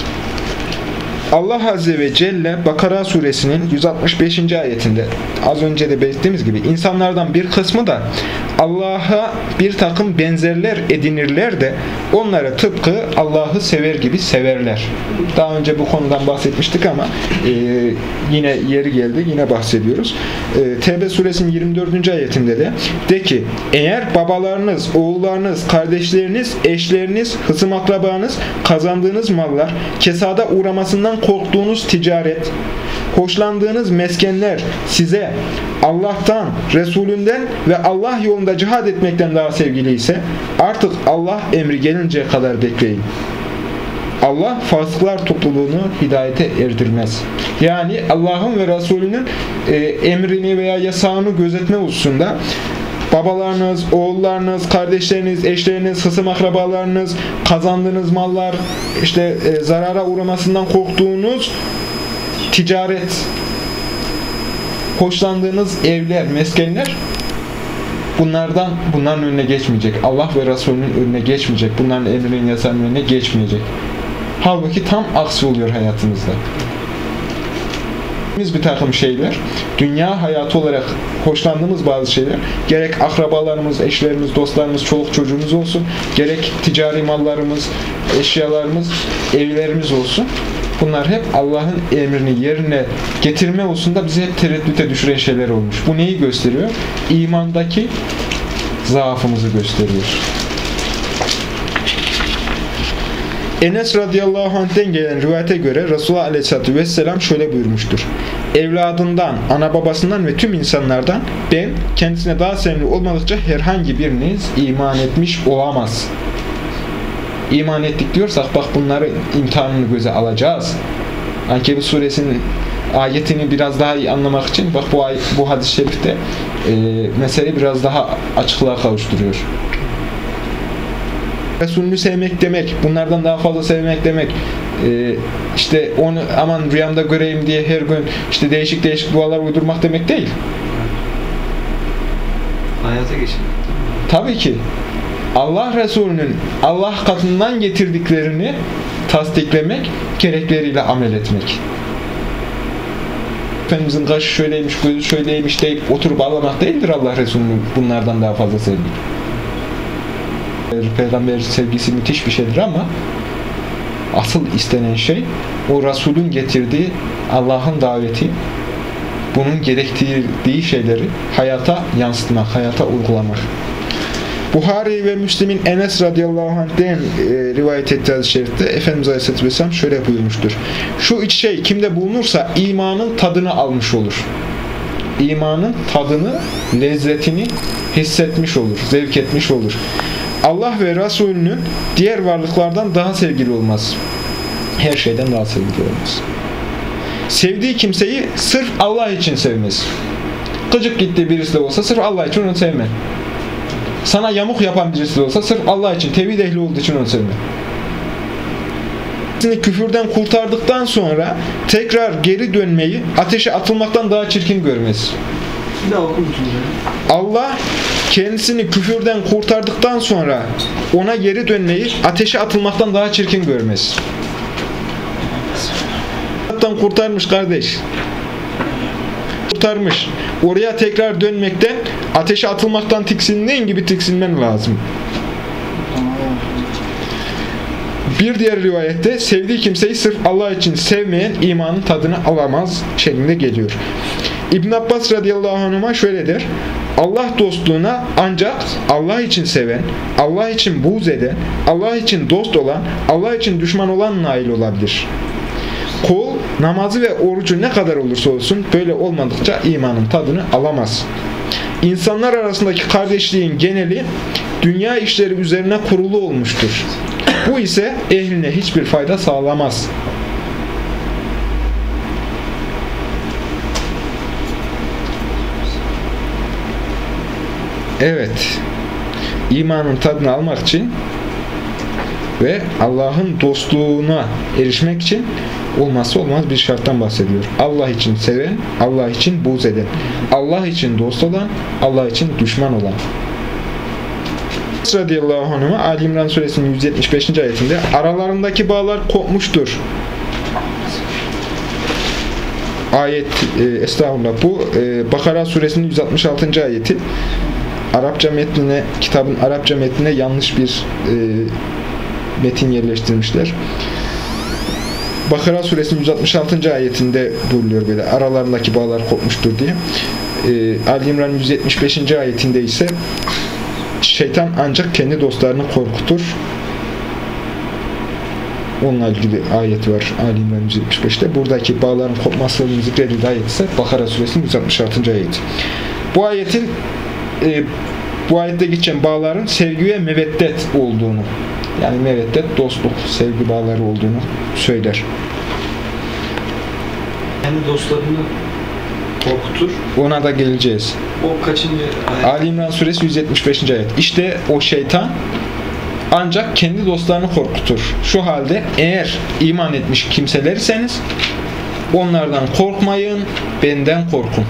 Allah Azze ve Celle Bakara suresinin 165. ayetinde az önce de belirttiğimiz gibi insanlardan bir kısmı da Allah'a bir takım benzerler edinirler de onları tıpkı Allah'ı sever gibi severler. Daha önce bu konudan bahsetmiştik ama e, yine yeri geldi yine bahsediyoruz. E, Tevbe suresinin 24. ayetinde de de ki eğer babalarınız, oğullarınız, kardeşleriniz, eşleriniz, hısım akrabanız kazandığınız mallar kesada uğramasından korktuğunuz ticaret, hoşlandığınız meskenler size Allah'tan, Resulünden ve Allah yolunda cihad etmekten daha sevgili ise artık Allah emri gelinceye kadar bekleyin. Allah fasıklar topluluğunu hidayete erdirmez. Yani Allah'ın ve Resulünün e, emrini veya yasağını gözetme hususunda babalarınız, oğullarınız, kardeşleriniz, eşleriniz, hısım akrabalarınız, kazandığınız mallar, işte e, zarara uğramasından korktuğunuz ticaret, hoşlandığınız evler, meskenler bunlardan bunların önüne geçmeyecek. Allah ve Resulünün önüne geçmeyecek. Bunların emrinin yasağının önüne geçmeyecek. Halbuki tam aksi oluyor hayatımızda. Biz bir takım şeyler, dünya hayatı olarak hoşlandığımız bazı şeyler, gerek akrabalarımız, eşlerimiz, dostlarımız, çoluk çocuğumuz olsun, gerek ticari mallarımız, eşyalarımız, evlerimiz olsun. Bunlar hep Allah'ın emrini yerine getirme hususunda bizi hep tereddüte düşüren şeyler olmuş. Bu neyi gösteriyor? İmandaki zaafımızı gösteriyor. Enes radıyallahu anh'ten gelen rivayete göre Resulullah aleyhissalatü vesselam şöyle buyurmuştur. Evladından, ana babasından ve tüm insanlardan ben kendisine daha sevimli olmadıkça herhangi biriniz iman etmiş olamaz. İman ettik diyorsak bak bunları imtihanını göze alacağız. Ankebut suresinin ayetini biraz daha iyi anlamak için bak bu, bu hadis-i şerifte e, meseleyi biraz daha açıklığa kavuşturuyor. Resulünü sevmek demek, bunlardan daha fazla sevmek demek, e, işte onu aman rüyamda göreyim diye her gün işte değişik değişik dualar uydurmak demek değil. Hayata geçin. Tabii ki Allah Resulü'nün Allah katından getirdiklerini tasdiklemek, gerekleriyle amel etmek. Efendimizin kaşı şöyleymiş, gözü şöyleymiş deyip oturup ağlamak değildir Allah Resulü'nün bunlardan daha fazla sevgi. Peygamber sevgisi müthiş bir şeydir ama asıl istenen şey o Resulün getirdiği Allah'ın daveti bunun gerektirdiği şeyleri hayata yansıtmak, hayata uygulamak. Buhari ve Müslim'in Enes radıyallahu anh'den e, rivayet ettiği hadis-i şerifte Efendimiz Aleyhisselatü Vesselam şöyle buyurmuştur. Şu üç şey kimde bulunursa imanın tadını almış olur. İmanın tadını, lezzetini hissetmiş olur, zevk etmiş olur. Allah ve Resulünün diğer varlıklardan daha sevgili olmaz. Her şeyden daha sevgili olmaz. Sevdiği kimseyi sırf Allah için sevmez. Gıcık gittiği birisi de olsa sırf Allah için onu sevme. Sana yamuk yapan birisi de olsa sırf Allah için, tevhid ehli olduğu için onu sevme. Seni küfürden kurtardıktan sonra tekrar geri dönmeyi ateşe atılmaktan daha çirkin görmez. Allah kendisini küfürden kurtardıktan sonra ona geri dönmeyi ateşe atılmaktan daha çirkin görmez. Hayattan kurtarmış kardeş. Kurtarmış. Oraya tekrar dönmekten, ateşe atılmaktan tiksindiğin gibi tiksinmen lazım. Bir diğer rivayette sevdiği kimseyi sırf Allah için sevmeyen imanın tadını alamaz şeklinde geliyor. İbn Abbas radıyallahu anhuma şöyle der. Allah dostluğuna ancak Allah için seven, Allah için buğz eden, Allah için dost olan, Allah için düşman olan nail olabilir. Kul namazı ve orucu ne kadar olursa olsun böyle olmadıkça imanın tadını alamaz. İnsanlar arasındaki kardeşliğin geneli dünya işleri üzerine kurulu olmuştur. Bu ise ehline hiçbir fayda sağlamaz. Evet, imanın tadını almak için ve Allah'ın dostluğuna erişmek için olmazsa olmaz bir şarttan bahsediyor. Allah için seven, Allah için buğz eden, Allah için dost olan, Allah için düşman olan. radıyallahu anh'a Ali İmran suresinin 175. ayetinde aralarındaki bağlar kopmuştur. Ayet, e, estağfurullah bu e, Bakara suresinin 166. ayeti. Arapça metnine, kitabın Arapça metnine yanlış bir e, metin yerleştirmişler. Bakara suresinin 166. ayetinde buyuruyor böyle aralarındaki bağlar kopmuştur diye. E, Ali İmran 175. ayetinde ise şeytan ancak kendi dostlarını korkutur. Onunla ilgili ayet var Ali İmran 175'te. Buradaki bağların kopmasının zikredildiği ayet ise Bakara suresinin 166. ayeti. Bu ayetin e, bu ayette geçen bağların sevgi ve meveddet olduğunu yani meveddet, dostluk, sevgi bağları olduğunu söyler. Kendi dostlarını korkutur. Ona da geleceğiz. O kaçıncı ayet? Ali İmran suresi 175. ayet. İşte o şeytan ancak kendi dostlarını korkutur. Şu halde eğer iman etmiş kimselerseniz onlardan korkmayın, benden korkun.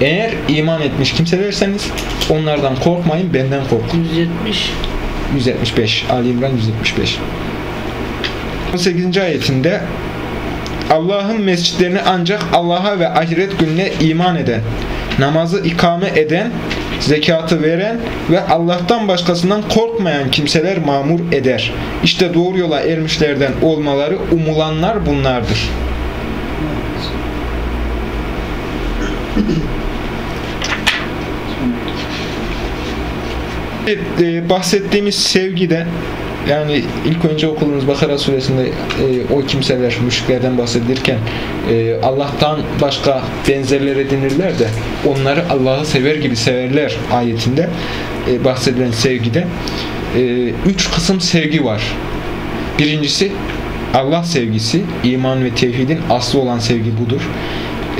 Eğer iman etmiş kimselerseniz onlardan korkmayın, benden korkun. 170 175. Ali İmran 175. 18. ayetinde Allah'ın mescitlerini ancak Allah'a ve ahiret gününe iman eden, namazı ikame eden, zekatı veren ve Allah'tan başkasından korkmayan kimseler mamur eder. İşte doğru yola ermişlerden olmaları umulanlar bunlardır. E, bahsettiğimiz sevgide yani ilk önce okuduğumuz Bakara suresinde e, o kimseler müşriklerden bahsedilirken e, Allah'tan başka benzerler edinirler de onları Allah'ı sever gibi severler ayetinde e, bahsedilen sevgide e, üç kısım sevgi var. Birincisi Allah sevgisi, iman ve tevhidin aslı olan sevgi budur.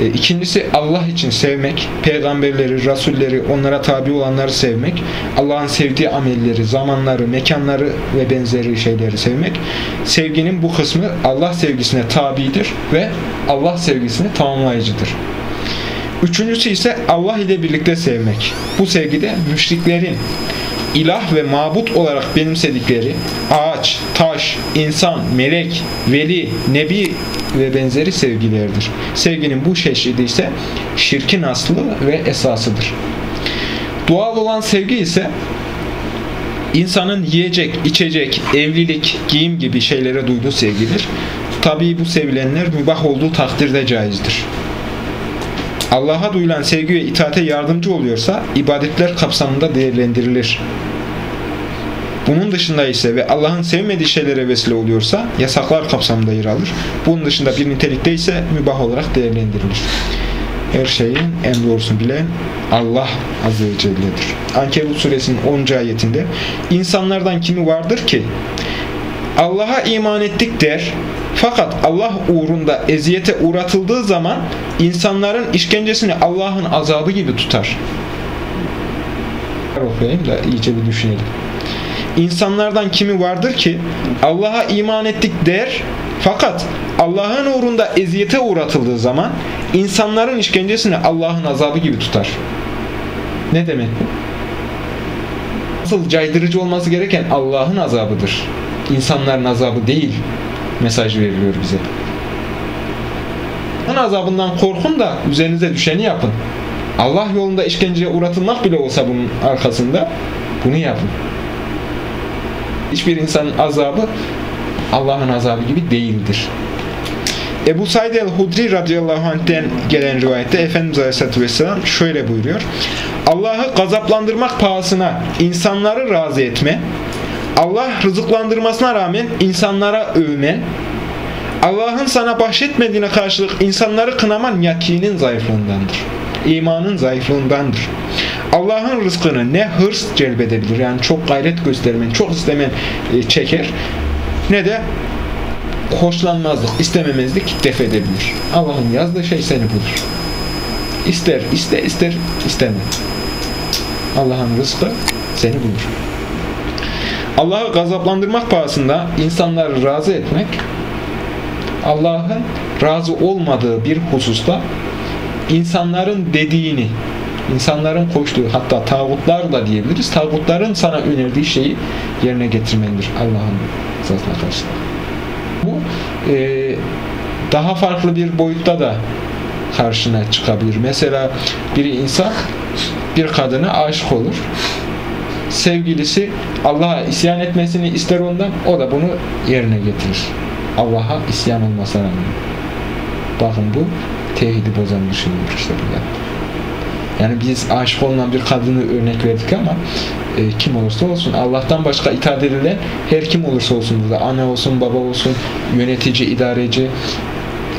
E, İkincisi Allah için sevmek, peygamberleri, rasulleri, onlara tabi olanları sevmek, Allah'ın sevdiği amelleri, zamanları, mekanları ve benzeri şeyleri sevmek. Sevginin bu kısmı Allah sevgisine tabidir ve Allah sevgisine tamamlayıcıdır. Üçüncüsü ise Allah ile birlikte sevmek. Bu sevgide müşriklerin ilah ve mabut olarak benimsedikleri ağaç, taş, insan, melek, veli, nebi ve benzeri sevgilerdir. Sevginin bu çeşidi ise şirkin aslı ve esasıdır. Doğal olan sevgi ise insanın yiyecek, içecek, evlilik, giyim gibi şeylere duyduğu sevgidir. Tabii bu sevilenler mübah olduğu takdirde caizdir. Allah'a duyulan sevgi ve itaate yardımcı oluyorsa ibadetler kapsamında değerlendirilir. Bunun dışında ise ve Allah'ın sevmediği şeylere vesile oluyorsa yasaklar kapsamında yer alır. Bunun dışında bir nitelikte ise mübah olarak değerlendirilir. Her şeyin en doğrusunu bilen Allah Azze ve Celle'dir. Ankebut suresinin 10. ayetinde insanlardan kimi vardır ki Allah'a iman ettik der fakat Allah uğrunda eziyete uğratıldığı zaman insanların işkencesini Allah'ın azabı gibi tutar. Okuyayım da iyice bir düşünelim. İnsanlardan kimi vardır ki Allah'a iman ettik der fakat Allah'ın uğrunda eziyete uğratıldığı zaman insanların işkencesini Allah'ın azabı gibi tutar. Ne demek bu? Asıl caydırıcı olması gereken Allah'ın azabıdır. İnsanların azabı değil mesaj veriliyor bize. Allah'ın azabından korkun da üzerinize düşeni yapın. Allah yolunda işkenceye uğratılmak bile olsa bunun arkasında bunu yapın. Hiçbir insanın azabı Allah'ın azabı gibi değildir. Ebu Said el-Hudri radıyallahu anh'ten gelen rivayette Efendimiz Aleyhisselatü Vesselam şöyle buyuruyor. Allah'ı gazaplandırmak pahasına insanları razı etme, Allah rızıklandırmasına rağmen insanlara övme, Allah'ın sana bahşetmediğine karşılık insanları kınaman yakinin zayıflığındandır. İmanın zayıflığındandır. Allah'ın rızkını ne hırs celbedebilir yani çok gayret göstermen, çok istemen e, çeker ne de hoşlanmazlık, istememezlik def edebilir. Allah'ın yazdığı şey seni bulur. İster, iste, ister, isteme. Allah'ın rızkı seni bulur. Allah'ı gazaplandırmak pahasında insanları razı etmek, Allah'ın razı olmadığı bir hususta insanların dediğini, insanların koştuğu, hatta tağutlar da diyebiliriz, tağutların sana önerdiği şeyi yerine getirmendir Allah'ın rızasına karşı. Bu e, daha farklı bir boyutta da karşına çıkabilir. Mesela bir insan bir kadına aşık olur. Sevgilisi Allah'a isyan etmesini ister ondan, o da bunu yerine getirir. Allah'a isyan olmasına rağmen. Bakın bu tevhidi bozan bir şey olur işte bu ya. Yani biz aşık olunan bir kadını örnek verdik ama e, kim olursa olsun Allah'tan başka itaat edilen her kim olursa olsun burada anne olsun, baba olsun, yönetici, idareci,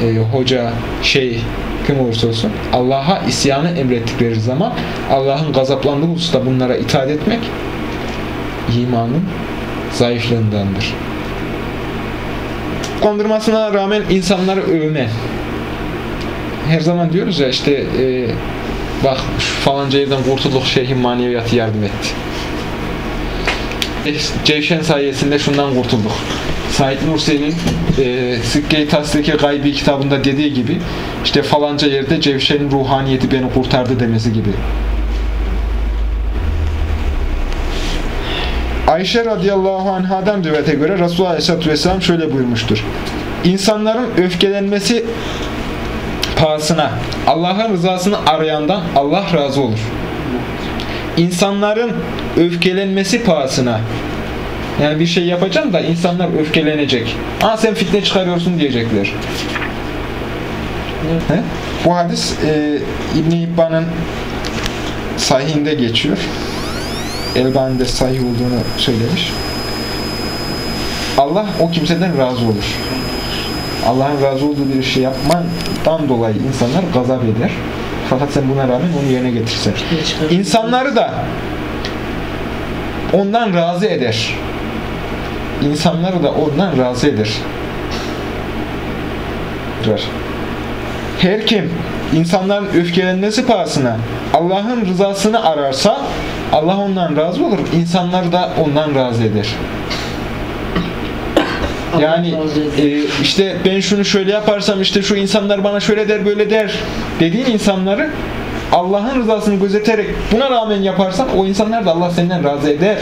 e, hoca, şey kim olursa olsun Allah'a isyanı emrettikleri zaman Allah'ın gazaplandığı hususta bunlara itaat etmek imanın zayıflığındandır. Kondurmasına rağmen insanları övme. Her zaman diyoruz ya işte e, bak şu falanca yerden kurtulduk şeyhin maneviyatı yardım etti. Cevşen sayesinde şundan kurtulduk. Said Nursi'nin e, Sikke-i Tasdiki Gaybi kitabında dediği gibi işte falanca yerde Cevşen'in ruhaniyeti beni kurtardı demesi gibi. Ayşe radıyallahu anhadan rivayete göre Resulullah aleyhisselatü vesselam şöyle buyurmuştur. İnsanların öfkelenmesi pahasına Allah'ın rızasını arayandan Allah razı olur. İnsanların öfkelenmesi pahasına yani bir şey yapacağım da insanlar öfkelenecek. Aa sen fitne çıkarıyorsun diyecekler. He? Bu hadis e, İbn-i İbban'ın sahihinde geçiyor. Elbani'de sahih olduğunu söylemiş. Allah o kimseden razı olur. Allah'ın razı olduğu bir şey yapmandan dolayı insanlar gazap eder. Fakat sen buna rağmen onu yerine getirsen. İnsanları da ondan razı eder. İnsanları da ondan razı eder. Her kim insanların öfkelenmesi pahasına Allah'ın rızasını ararsa Allah ondan razı olur. İnsanlar da ondan razı eder. Yani e, işte ben şunu şöyle yaparsam işte şu insanlar bana şöyle der böyle der dediğin insanları Allah'ın rızasını gözeterek buna rağmen yaparsan o insanlar da Allah senden razı eder.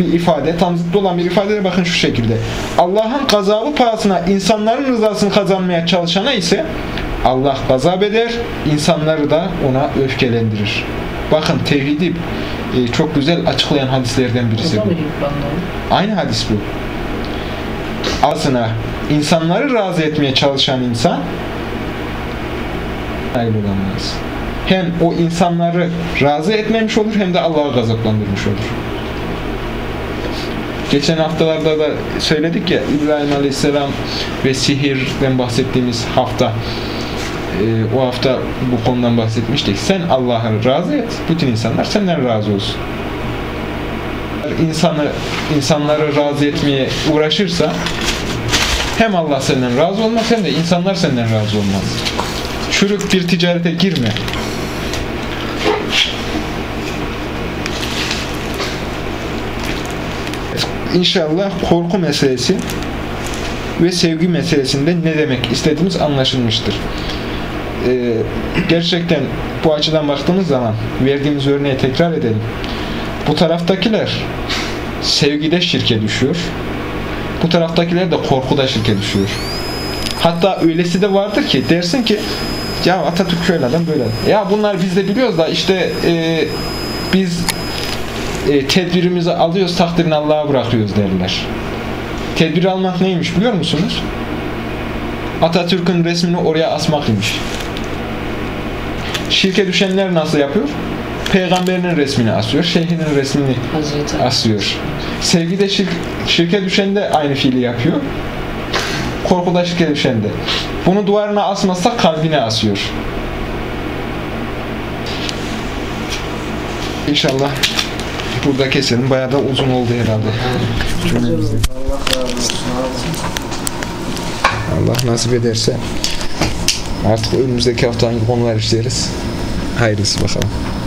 Bir ifade, tam zıttı olan bir ifade bakın şu şekilde. Allah'ın gazabı pahasına insanların rızasını kazanmaya çalışana ise Allah gazap eder, insanları da ona öfkelendirir. Bakın tevhidi e, çok güzel açıklayan hadislerden birisi bu. Aynı hadis bu. Aslında insanları razı etmeye çalışan insan ayrılamaz. Hem o insanları razı etmemiş olur hem de Allah'ı gazaplandırmış olur. Geçen haftalarda da söyledik ya İbrahim Aleyhisselam ve sihirden bahsettiğimiz hafta e, o hafta bu konudan bahsetmiştik. Sen Allah'ı razı et. Bütün insanlar senden razı olsun. İnsanı, insanları razı etmeye uğraşırsa hem Allah senden razı olmaz hem de insanlar senden razı olmaz. Çürük bir ticarete girme. İnşallah korku meselesi ve sevgi meselesinde ne demek istediğimiz anlaşılmıştır. E, gerçekten bu açıdan baktığımız zaman verdiğimiz örneği tekrar edelim. Bu taraftakiler sevgide şirke düşüyor. Bu taraftakiler de korkuda şirke düşüyor. Hatta öylesi de vardır ki dersin ki ya Atatürk şöyle adam böyle. adam." Ya bunlar biz de biliyoruz da işte e, biz e, tedbirimizi alıyoruz takdirini Allah'a bırakıyoruz derler. Tedbir almak neymiş biliyor musunuz? Atatürk'ün resmini oraya asmak imiş. Şirke düşenler nasıl yapıyor? Peygamberinin resmini asıyor, şeyhinin resmini Hazreti asıyor. Sevgide şirk, şirke düşen de aynı fiili yapıyor. Korkuda şirke düşen de. Bunu duvarına asmazsa kalbine asıyor. İnşallah burada keselim. Bayağı da uzun oldu herhalde. Cümlemizde. Allah nasip ederse artık önümüzdeki hafta hangi konular işleriz. Hayırlısı bakalım.